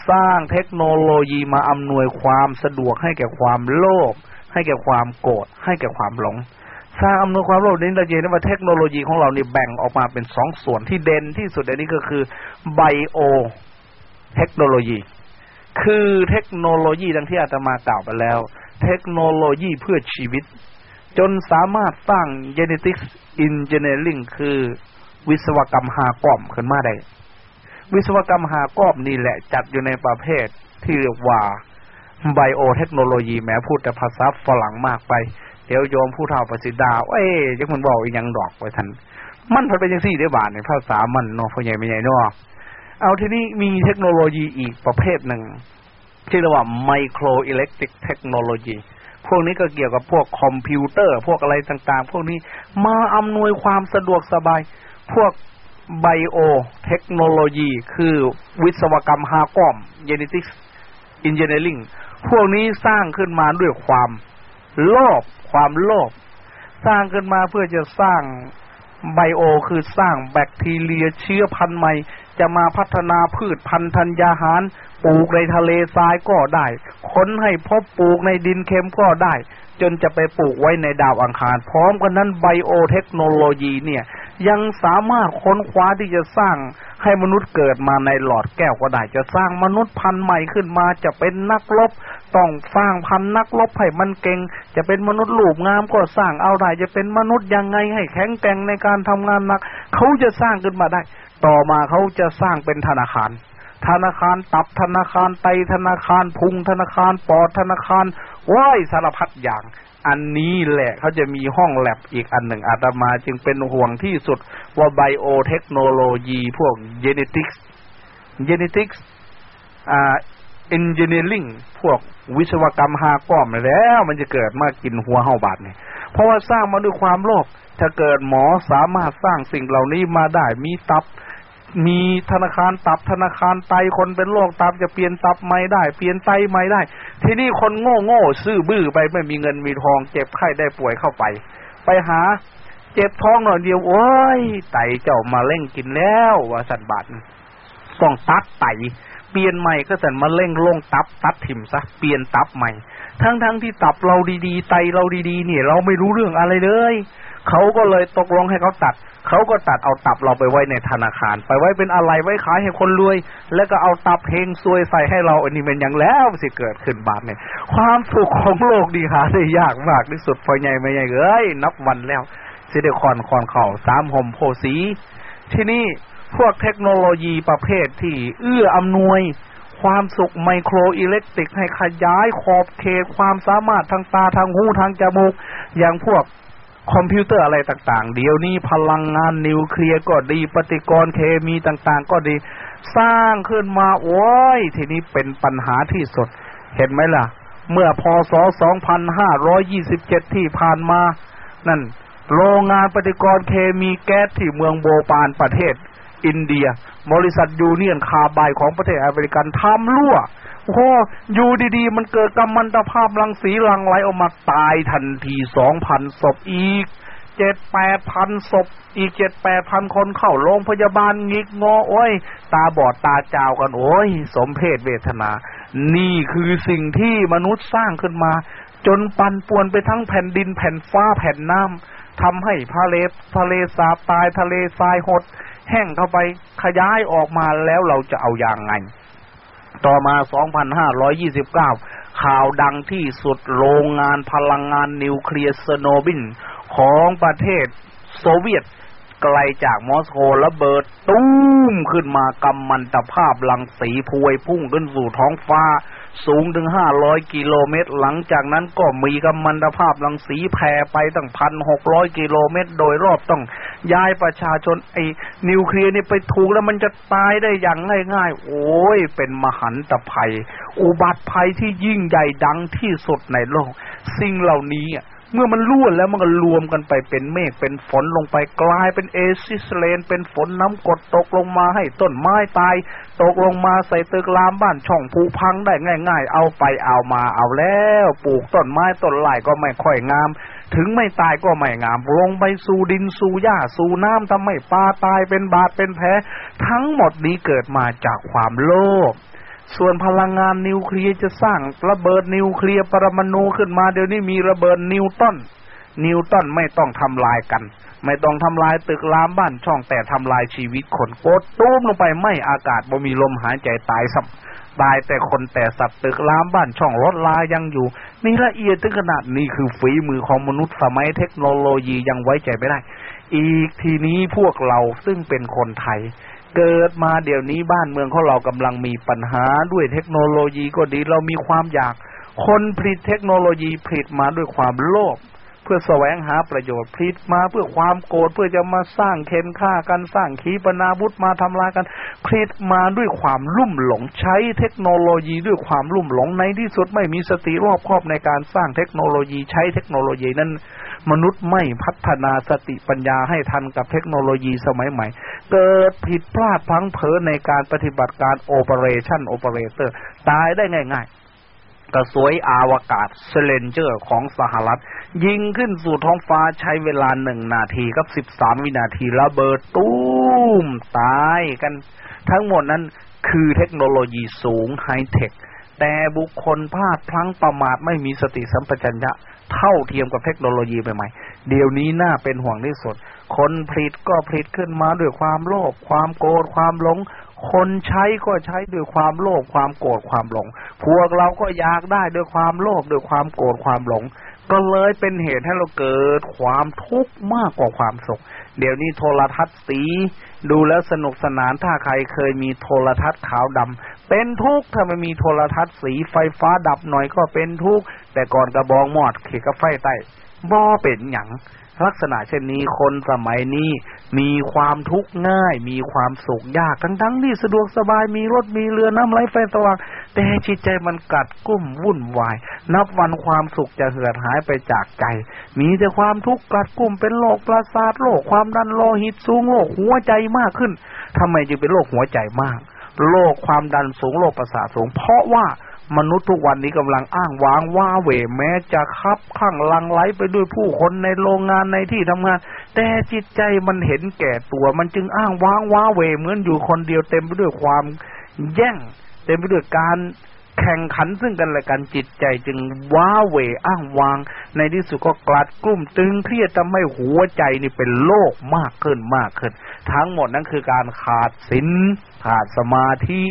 สร้างเทคโนโลยีมาอำนวยความสะดวกให้แก่ความโลภให้แก่ความโกรธให้แก่ความหลง สร้างอำนวยความโลภนี้เราเห็นว่าเทคโนโลยีของเรานี่แบ่งออกมาเป็นสองส่วนที่เด่นที่สุดอันนี้ก็คือไบโอเทคโนโลยี คือเทคโนโลยีดังที่อาตมากล่าวไปแล้ว เทคโนโลยีเพื่อชีวิต จนสามารถสร้าง genetics engineering คือวิศวกรรมหากรอบขึ้นมาได้ วิศวกรรมหากรอบนี่แหละจัดอยู่ในประเภทที่เรียกว่าไบโอเทคโนโลยีแม้พูดแต่ภาษาฝรั่งมากไป ดี๋ยวโยมผู้เฒ่าประสิทธิ์ดาเอ้ยจังมันบอกอีกยังดอกไว้ทันมันเป็นยังสี่ได้บาทในภาษามันเนาะพ่อใหญ่ไม่ใหญ่เนาะเอาทีนี้มีเทคโนโลยีอีกประเภทหนึ่งที่เรียกว่า microelectric technology พวกนี้ก็เกี่ยวกับพวกคอมพิวเตอร์ พวกอะไรต่างๆ พวกนี้มาอำนวยความสะดวกสบาย พวก biotechnology คือวิศวกรรมฮากอม genetic engineering พวกนี้สร้างขึ้นมาด้วยความโลภ ความโลภสร้างขึ้นมาเพื่อจะสร้างไบโอคือสร้างแบคทีเรียเชื้อพันธุ์ใหม่ จะมาพัฒนาพืชพันธุ์ธัญญาหาร ปลูกในทะเลทรายก็ได้ ค้นให้พบปลูกในดินเค็มก็ได้ จนจะไปปลูกไว้ในดาวอังคาร พร้อมกันนั้นไบโอเทคโนโลยีเนี่ย ยังสามารถค้นคว้าที่จะสร้างให้มนุษย์เกิดมาในหลอดแก้วก็ได้ จะสร้างมนุษย์พันธุ์ใหม่ขึ้นมาจะเป็นนักรบต้องสร้างพันธุ์นักรบให้มันเก่ง จะเป็นมนุษย์ลูกงามก็สร้างเอาได้ จะเป็นมนุษย์ยังไงให้แข็งแกร่งในการทำงานหนัก เขาจะสร้างขึ้นมาได้ ต่อมาเขาจะสร้างเป็นธนาคาร ธนาคารตับธนาคารไตธนาคารพุงธนาคารปอดธนาคารว้ายสารพัดอย่าง อันนี้แหละเขาจะมีห้องแลบอีกอันหนึ่งอาตมาจึงเป็นห่วงที่สุดว่าไบโอเทคโนโลยีพวกเจเนติกส์เจเนติกส์อ่าเอนจิเนียริงพวกวิศวกรรมหาก้อมแล้วมันจะเกิดมากินหัวเฮาบาดเนี่ยเพราะว่าสร้างมาด้วยความโลภถ้าเกิดหมอสามารถสร้างสิ่งเหล่านี้มาได้มีตับ มีธนาคารตับธนาคารไตคนเป็นโรคตับจะเปลี่ยนตับไม่ได้ เปลี่ยนไตไม่ได้ ทีนี้คนโง่โง่ซื่อบื้อไปไม่มีเงินมีทอง เจ็บไข้ได้ป่วยเข้าไป ไปหา เจ็บท้องหน่อยเดียวโอ้ยไตเจ้ามาเล่งกินแล้วว่าสันบาทต้องตัดไตเปลี่ยนใหม่ก็สันมาเล่งลงตับตัดถิ่มซะเปลี่ยนตับใหม่ ทั้งทั้งที่ตับเราดีๆ ไตเราดีๆ เนี่ย เราไม่รู้เรื่องอะไรเลย เขาก็เลยตกลงให้เขาตัด เขาก็ตัดเอาตับเราไปไว้ในธนาคาร ไปไว้เป็นอะไรไว้ขายให้คนรวย แล้วก็เอาตับเฮงซวยใส่ให้เราอันนี้เป็นอย่างแล้วสิเกิดขึ้นบาทเนี่ย ความสุขของโลกดีหาได้ยากมากที่สุดพอใหญ่ไม่ใหญ่เอ้ยนับวันแล้วสิเดคอนคอนเข่าสามห่มโพสี ที่นี่พวกเทคโนโลยีประเภทที่เอื้ออำนวยความสุขไมโครอิเล็กตริกให้ขยายขอบเขตความสามารถทางตาทางหูทางจมูก อย่างพวก คอมพิวเตอร์อะไรต่างๆ เดี๋ยวนี้พลังงานนิวเคลียร์ก็ดี ปฏิกรณ์เคมีต่างๆ ก็ดี สร้างขึ้นมาโอ้ยทีนี้เป็นปัญหาที่สุด เห็นไหมล่ะ เมื่อพศ 2527 ที่ผ่านมา นั่น โรงงานปฏิกรณ์เคมีแก๊สที่เมืองโภปาลประเทศ อินเดีย บริษัท Union Carbide ของประเทศอเมริกันทำรั่ว โอ้อยู่ดีๆ มันเกิดกัมมันตภาพรังสีรั่วไหลออกมาตายทันทีสองพันศพอีกเจ็ดแปดพันศพอีกเจ็ดแปดพันคนเข้าโรงพยาบาลงิกงอ โอ้ย ตาบอดตาจาวกัน โอ้ย สมเพชเวทนา นี่คือสิ่งที่มนุษย์สร้างขึ้นมา จนปั่นป่วนไปทั้งแผ่นดินแผ่นฟ้าแผ่นน้ำทำให้ทะเลทะเลสาบตายทะเลทรายหด แห้งเข้าไปขยายออกมาแล้วเราจะเอาอย่างไง ต่อมา 2529 ข่าวดังที่สุดโรงงานพลังงานนิวเคลียร์เชอร์โนบิลของประเทศโซเวียตไกลจากมอสโกระเบิด ตุ้มขึ้นมากำมันตภาพลังสีพวยพุ่งขึ้นสู่ท้องฟ้า สูงถึงห้าร้อยกิโลเมตร หลังจากนั้นก็มีกำมันตภาพรังสีแผ่ไปตั้งพันหกร้อยกิโลเมตร โดยรอบต้องย้ายประชาชนไอ้นิวเคลียร์นี่ไปถูกแล้วมันจะตายได้อย่างง่ายๆ โอ้ย เป็นมหันตภัย อุบัติภัยที่ยิ่งใหญ่ดังที่สุดในโลก สิ่งเหล่านี้อะ เมื่อมันล้วนแล้วมันก็รวมกันไปเป็นเมฆเป็นฝนลงไปกลายเป็นเอซิสเลน เป็นฝนน้ำกดตกลงมาให้ต้นไม้ตาย ตกลงมาใส่ตึกรามบ้านช่องผูพังได้ง่าย ๆ เอาไปเอามาเอาแล้ว ปลูกต้นไม้ต้นไร่ก็ไม่ค่อยงาม ถึงไม่ตายก็ไม่งาม ลงไปสู่ดินสู่หญ้าสู่น้ำทำให้ปลาตายเป็นบาดเป็นแผลทั้งหมดนี้เกิดมาจากความโลภ ส่วนพลังงานนิวเคลียร์จะสร้างระเบิดนิวเคลียร์ปรมาณูขึ้นมาเดี๋ยวนี้มีระเบิดนิวตันนิวตันไม่ต้องทำลายกัน ไม่ต้องทำลายตึกรามบ้านช่องแต่ทำลายชีวิตคนโกดตุ้มลงไปไม่อากาศบ่มีลมหายใจตายสับตายแต่คนแต่สัตว์ตึกรามบ้านช่องรถลายังอยู่ นี่ละเอียดถึงขนาดนี้คือฝีมือของมนุษย์สมัยเทคโนโลยียังไว้ใจไม่ได้ อีกทีนี้พวกเราซึ่งเป็นคนไทย เกิดมาเดี๋ยวนี้บ้านเมืองของเรากำลังมีปัญหาด้วยเทคโนโลยีก็ดีเรามีความอยาก คนผลิตเทคโนโลยีผลิตมาด้วยความโลภเพื่อแสวงหาประโยชน์ผลิตมาเพื่อความโกรธเพื่อจะมาสร้างเค้นฆ่ากันสร้างขีปนาวุธมาทำลายกันผลิตมาด้วยความลุ่มหลงใช้เทคโนโลยีด้วยความลุ่มหลงในที่สุดไม่มีสติรอบคอบในการสร้างเทคโนโลยีใช้เทคโนโลยีนั้น มนุษย์ไม่พัฒนาสติปัญญาให้ทันกับเทคโนโลยีสมัยใหม่ เกิดผิดพลาดพังเผลอในการปฏิบัติการ operation operator ตายได้ง่าย ๆ กระสวยอาวกาศ Challenger ของสหรัฐ ยิงขึ้นสู่ท้องฟ้าใช้เวลาหนึ่งนาทีกับสิบสามวินาทีระเบิดตุ้มตายกัน ทั้งหมดนั้นคือเทคโนโลยีสูงไฮเทค แต่บุคคลพลาดพลั้งประมาทไม่มีสติสัมปชัญญะเท่าเทียมกับเทคโนโลยีใหม่ๆ เดี๋ยวนี้น่าเป็นห่วงที่สุด คนผลิตก็ผลิตขึ้นมาด้วยความโลภ ความโกรธ ความหลง คนใช้ก็ใช้ด้วยความโลภ ความโกรธ ความหลง พวกเราก็อยากได้ด้วยความโลภ ด้วยความโกรธ ความหลง ก็เลยเป็นเหตุให้เราเกิดความทุกข์มากกว่าความสุข เดี๋ยวนี้โทรทัศน์สี ดูแล้วสนุกสนาน ถ้าใครเคยมีโทรทัศน์ขาวดำ เป็นทุกข์ถ้าไม่มีโทรทัศน์สีไฟฟ้าดับหน่อยก็เป็นทุกข์แต่ก่อนกระบองหมอดเขกไฟใต้บ่เป็นหยังลักษณะเช่นนี้คนสมัยนี้มีความทุกข์ง่าย มีความสุขยากทั้งทั้งที่สะดวกสบายมีรถมีเรือน้ำไหลไฟสว่างแต่จิตใจมันกัดกุ้มวุ่นวาย นับวันความสุขจะเหือดหายไปจากใจ มีแต่ความทุกข์กัดกุ้มเป็นโรคประสาทโรคความดันโลหิตสูงโรคหัวใจมากขึ้นทำไมจึงเป็นโรคหัวใจมาก โรคความดันสูงโรคประสาทสูง เพราะว่ามนุษย์ทุกวันนี้กำลังอ้างว้างว่าเหวแม้จะคับข้างลังไหลไปด้วยผู้คนในโรงงานในที่ทำงาน แต่จิตใจมันเห็นแก่ตัวมันจึงอ้างว้างว่าเหวเหมือนอยู่คนเดียวเต็มไปด้วยความแย่ง เต็มไปด้วยการแข่งขันซึ่งกันและกันจิตใจจึงว้าเหวอ้างวาง ในที่สุดก็กลัดกลุ่มตึงเครียดทำให้หัวใจนี่เป็นโรคมากขึ้นมากขึ้น ทั้งหมดนั้นคือการขาดศีล ขาดสมาธิ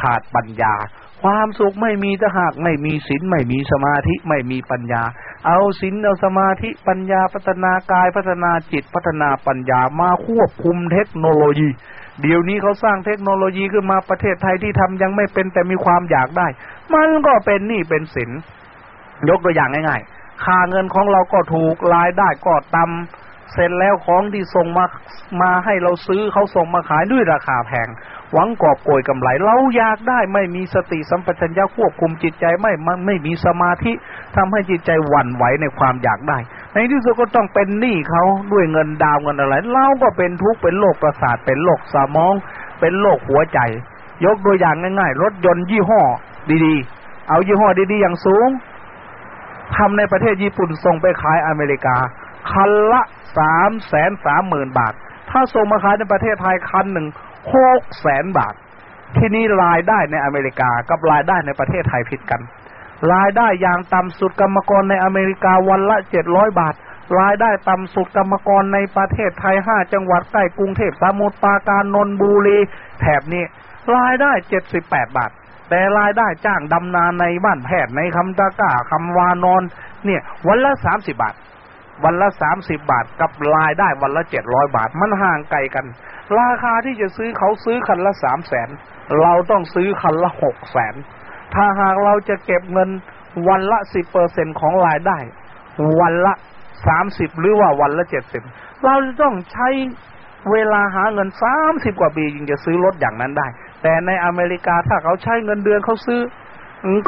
ขาดปัญญา ความสุขไม่มีถ้าหากไม่มีศีลไม่มีสมาธิไม่มีปัญญา เอาศีลเอาสมาธิปัญญาพัฒนากายพัฒนาจิตพัฒนาปัญญามาควบคุมเทคโนโลยี เดี๋ยวนี้เขาสร้างเทคโนโลยีขึ้นมาประเทศไทยที่ทำยังไม่เป็นแต่มีความอยากได้ มันก็เป็นนี่เป็นศีลยกตัวอย่างง่าย ๆ ค่าเงินของเราก็ถูกรายได้ก็ต่ำ เสร็จแล้วของที่ส่งมามาให้เราซื้อเขาส่งมาขายด้วยราคาแพง หวังกอบโกยกำไร เราอยากได้ไม่มีสติสัมปชัญญะควบคุมจิตใจไม่มันไม่มีสมาธิทำให้จิตใจหวั่นไหวในความอยากได้ ในที่สุดก็ต้องเป็นหนี้เขาด้วยเงินดาวเงินอะไรเราก็เป็นทุกข์เป็นโรคประสาทเป็นโรคสมอง เป็นโรคหัวใจ ยกตัวอย่างง่ายๆรถยนต์ยี่ห้อ ดีๆ เอายี่ห้อดีๆอย่างสูงทำในประเทศญี่ปุ่นส่งไปขายอเมริกา คันละสามแสนสามหมื่นบาท ถ้าส่งมาขายในประเทศไทยคันหนึ่งหกแสนบาท ที่นี่รายได้ในอเมริกากับรายได้ในประเทศไทยผิดกัน รายได้อย่างต่ำสุดกรรมกรในอเมริกาวันละเจ็ดร้อยบาท รายได้ต่ำสุดกรรมกรในประเทศไทยห้าจังหวัดใกล้กรุงเทพสมุทรปราการนนบุรีแถบนี้ รายได้เจ็ดสิบแปดบาท แต่รายได้จ้างดำนาในบ้านแพทย์ในคำตะก้าคำวานอน เนี่ย วันละสามสิบบาท วันละสามสิบบาทกับรายได้วันละเจ็ดร้อยบาท มันห่างไกลกัน ราคาที่จะซื้อเขาซื้อคันละสามแสนเราต้องซื้อคันละหกแสนถ้าหากเราจะเก็บเงินวันละสิบเปอร์เซ็นของรายได้ วันละสามสิบหรือว่าวันละเจ็ดสิบเราจะต้องใช้เวลาหาเงินสามสิบกว่าปีจึงจะซื้อรถอย่างนั้นได้ แต่ในอเมริกาถ้าเขาใช้เงินเดือนเขาซื้อ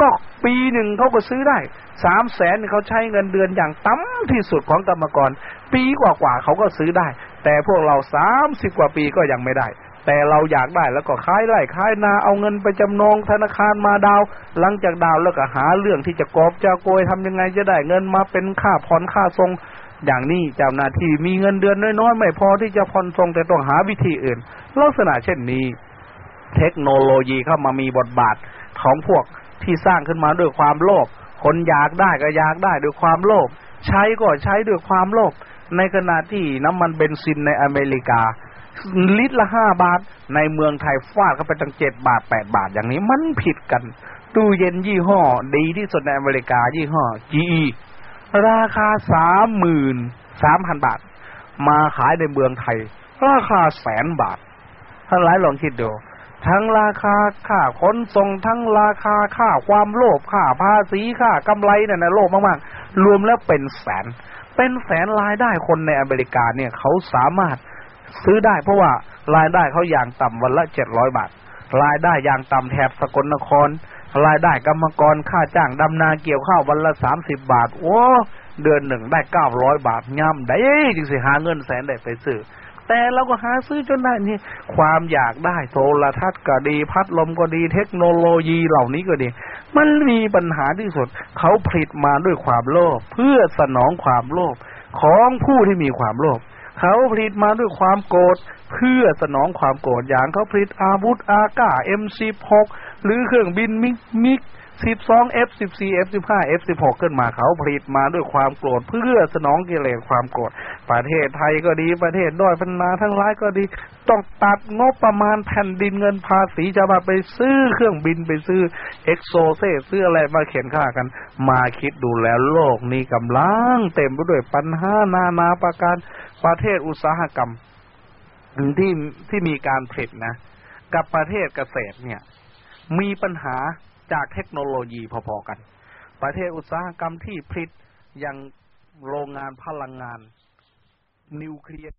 ก็ปีหนึ่งเขาก็ซื้อได้สามแสนเขาใช้เงินเดือนอย่างต่ำที่สุดของกรรมกร ปีกว่าๆเขาก็ซื้อได้ แต่พวกเราสามสิบกว่าปีก็ยังไม่ได้ แต่เราอยากได้แล้วก็ขายไร่ขายนาเอาเงินไปจำนองธนาคารมาดาว หลังจากดาวแล้วก็หาเรื่องที่จะกอบจะโกยทำยังไงจะได้เงินมาเป็นค่าผ่อนค่าทรงอย่างนี้เจ้าหน้าที่มีเงินเดือนน้อยๆไม่พอที่จะผ่อนทรงแต่ต้องหาวิธีอื่น ลักษณะเช่นนี้ เทคโนโลยีเข้ามามีบทบาทของพวก ที่สร้างขึ้นมาด้วยความโลภคนอยากได้ก็อยากได้ด้วยความโลภใช้ก็ใช้ด้วยความโลภในขณะที่น้ำมันเบนซินในอเมริกา ลิตรละห้าบาท ในเมืองไทยฟาดเข้าไปตั้งเจ็ดบาทแปดบาทอย่างนี้มันผิดกัน ตู้เย็นยี่ห้อ ดีที่สุดในอเมริกายี่ห้อ GE ราคาสามหมื่นสามพันบาท มาขายในเมืองไทย ราคาแสนบาทท่านหลายลองคิดดู ทั้งราคาค่าขนส่งทั้งราคาค่าความโลภค่าภาษีค่ากำไรเนี่ยนะโลภมากๆ รวมแล้วเป็นแสน เป็นแสนรายได้คนในอเมริกาเนี่ยเขาสามารถซื้อได้เพราะว่ารายได้เขาอย่างต่ำวันละเจ็ดร้อยบาท รายได้อย่างต่ำแถบสกลนคร รายได้กรรมกรค่าจ้างดำนาเกี่ยวข้าววันละสามสิบบาทโอ้เดือนหนึ่งได้เก้าร้อยบาทย่ำได้จึงสิหาเงินแสนได้ไปซื้อ แต่เราก็หาซื้อจนได้นี่ความอยากได้โทรทัศน์ก็ดี พัดลมก็ดี เทคโนโลยีเหล่านี้ก็ดี มันมีปัญหาที่สุด เขาผลิตมาด้วยความโลภเพื่อสนองความโลภของผู้ที่มีความโลภเขาผลิตมาด้วยความโกรธเพื่อสนองความโกรธอย่างเขาผลิตอาวุธอากา M16 หรือเครื่องบินมิกมิก 12 F14 F15 F16 ขึ้นมาเขาผลิตมาด้วยความโกรธเพื่อสนองกิเลสความโกรธประเทศไทยก็ดีประเทศด้อยพัฒนาทั้งหลายก็ดี ต้องตัดงบประมาณแผ่นดินเงินภาษีจะมาไปซื้อเครื่องบินไปซื้อเอ็กโซเซซื้ออะไรมาเข็นค่ากัน มาคิดดูแล้วโลกนี้กำลังเต็มไปด้วยปัญหานานาประการประเทศอุตสาหกรรมที่ที่มีการผลิตนะ กับประเทศเกษตรเนี่ย มีปัญหา จากเทคโนโลยีพอๆกัน ประเทศอุตสาหกรรมที่ผลิตอย่างโรงงานพลังงาน นิวเคลียร์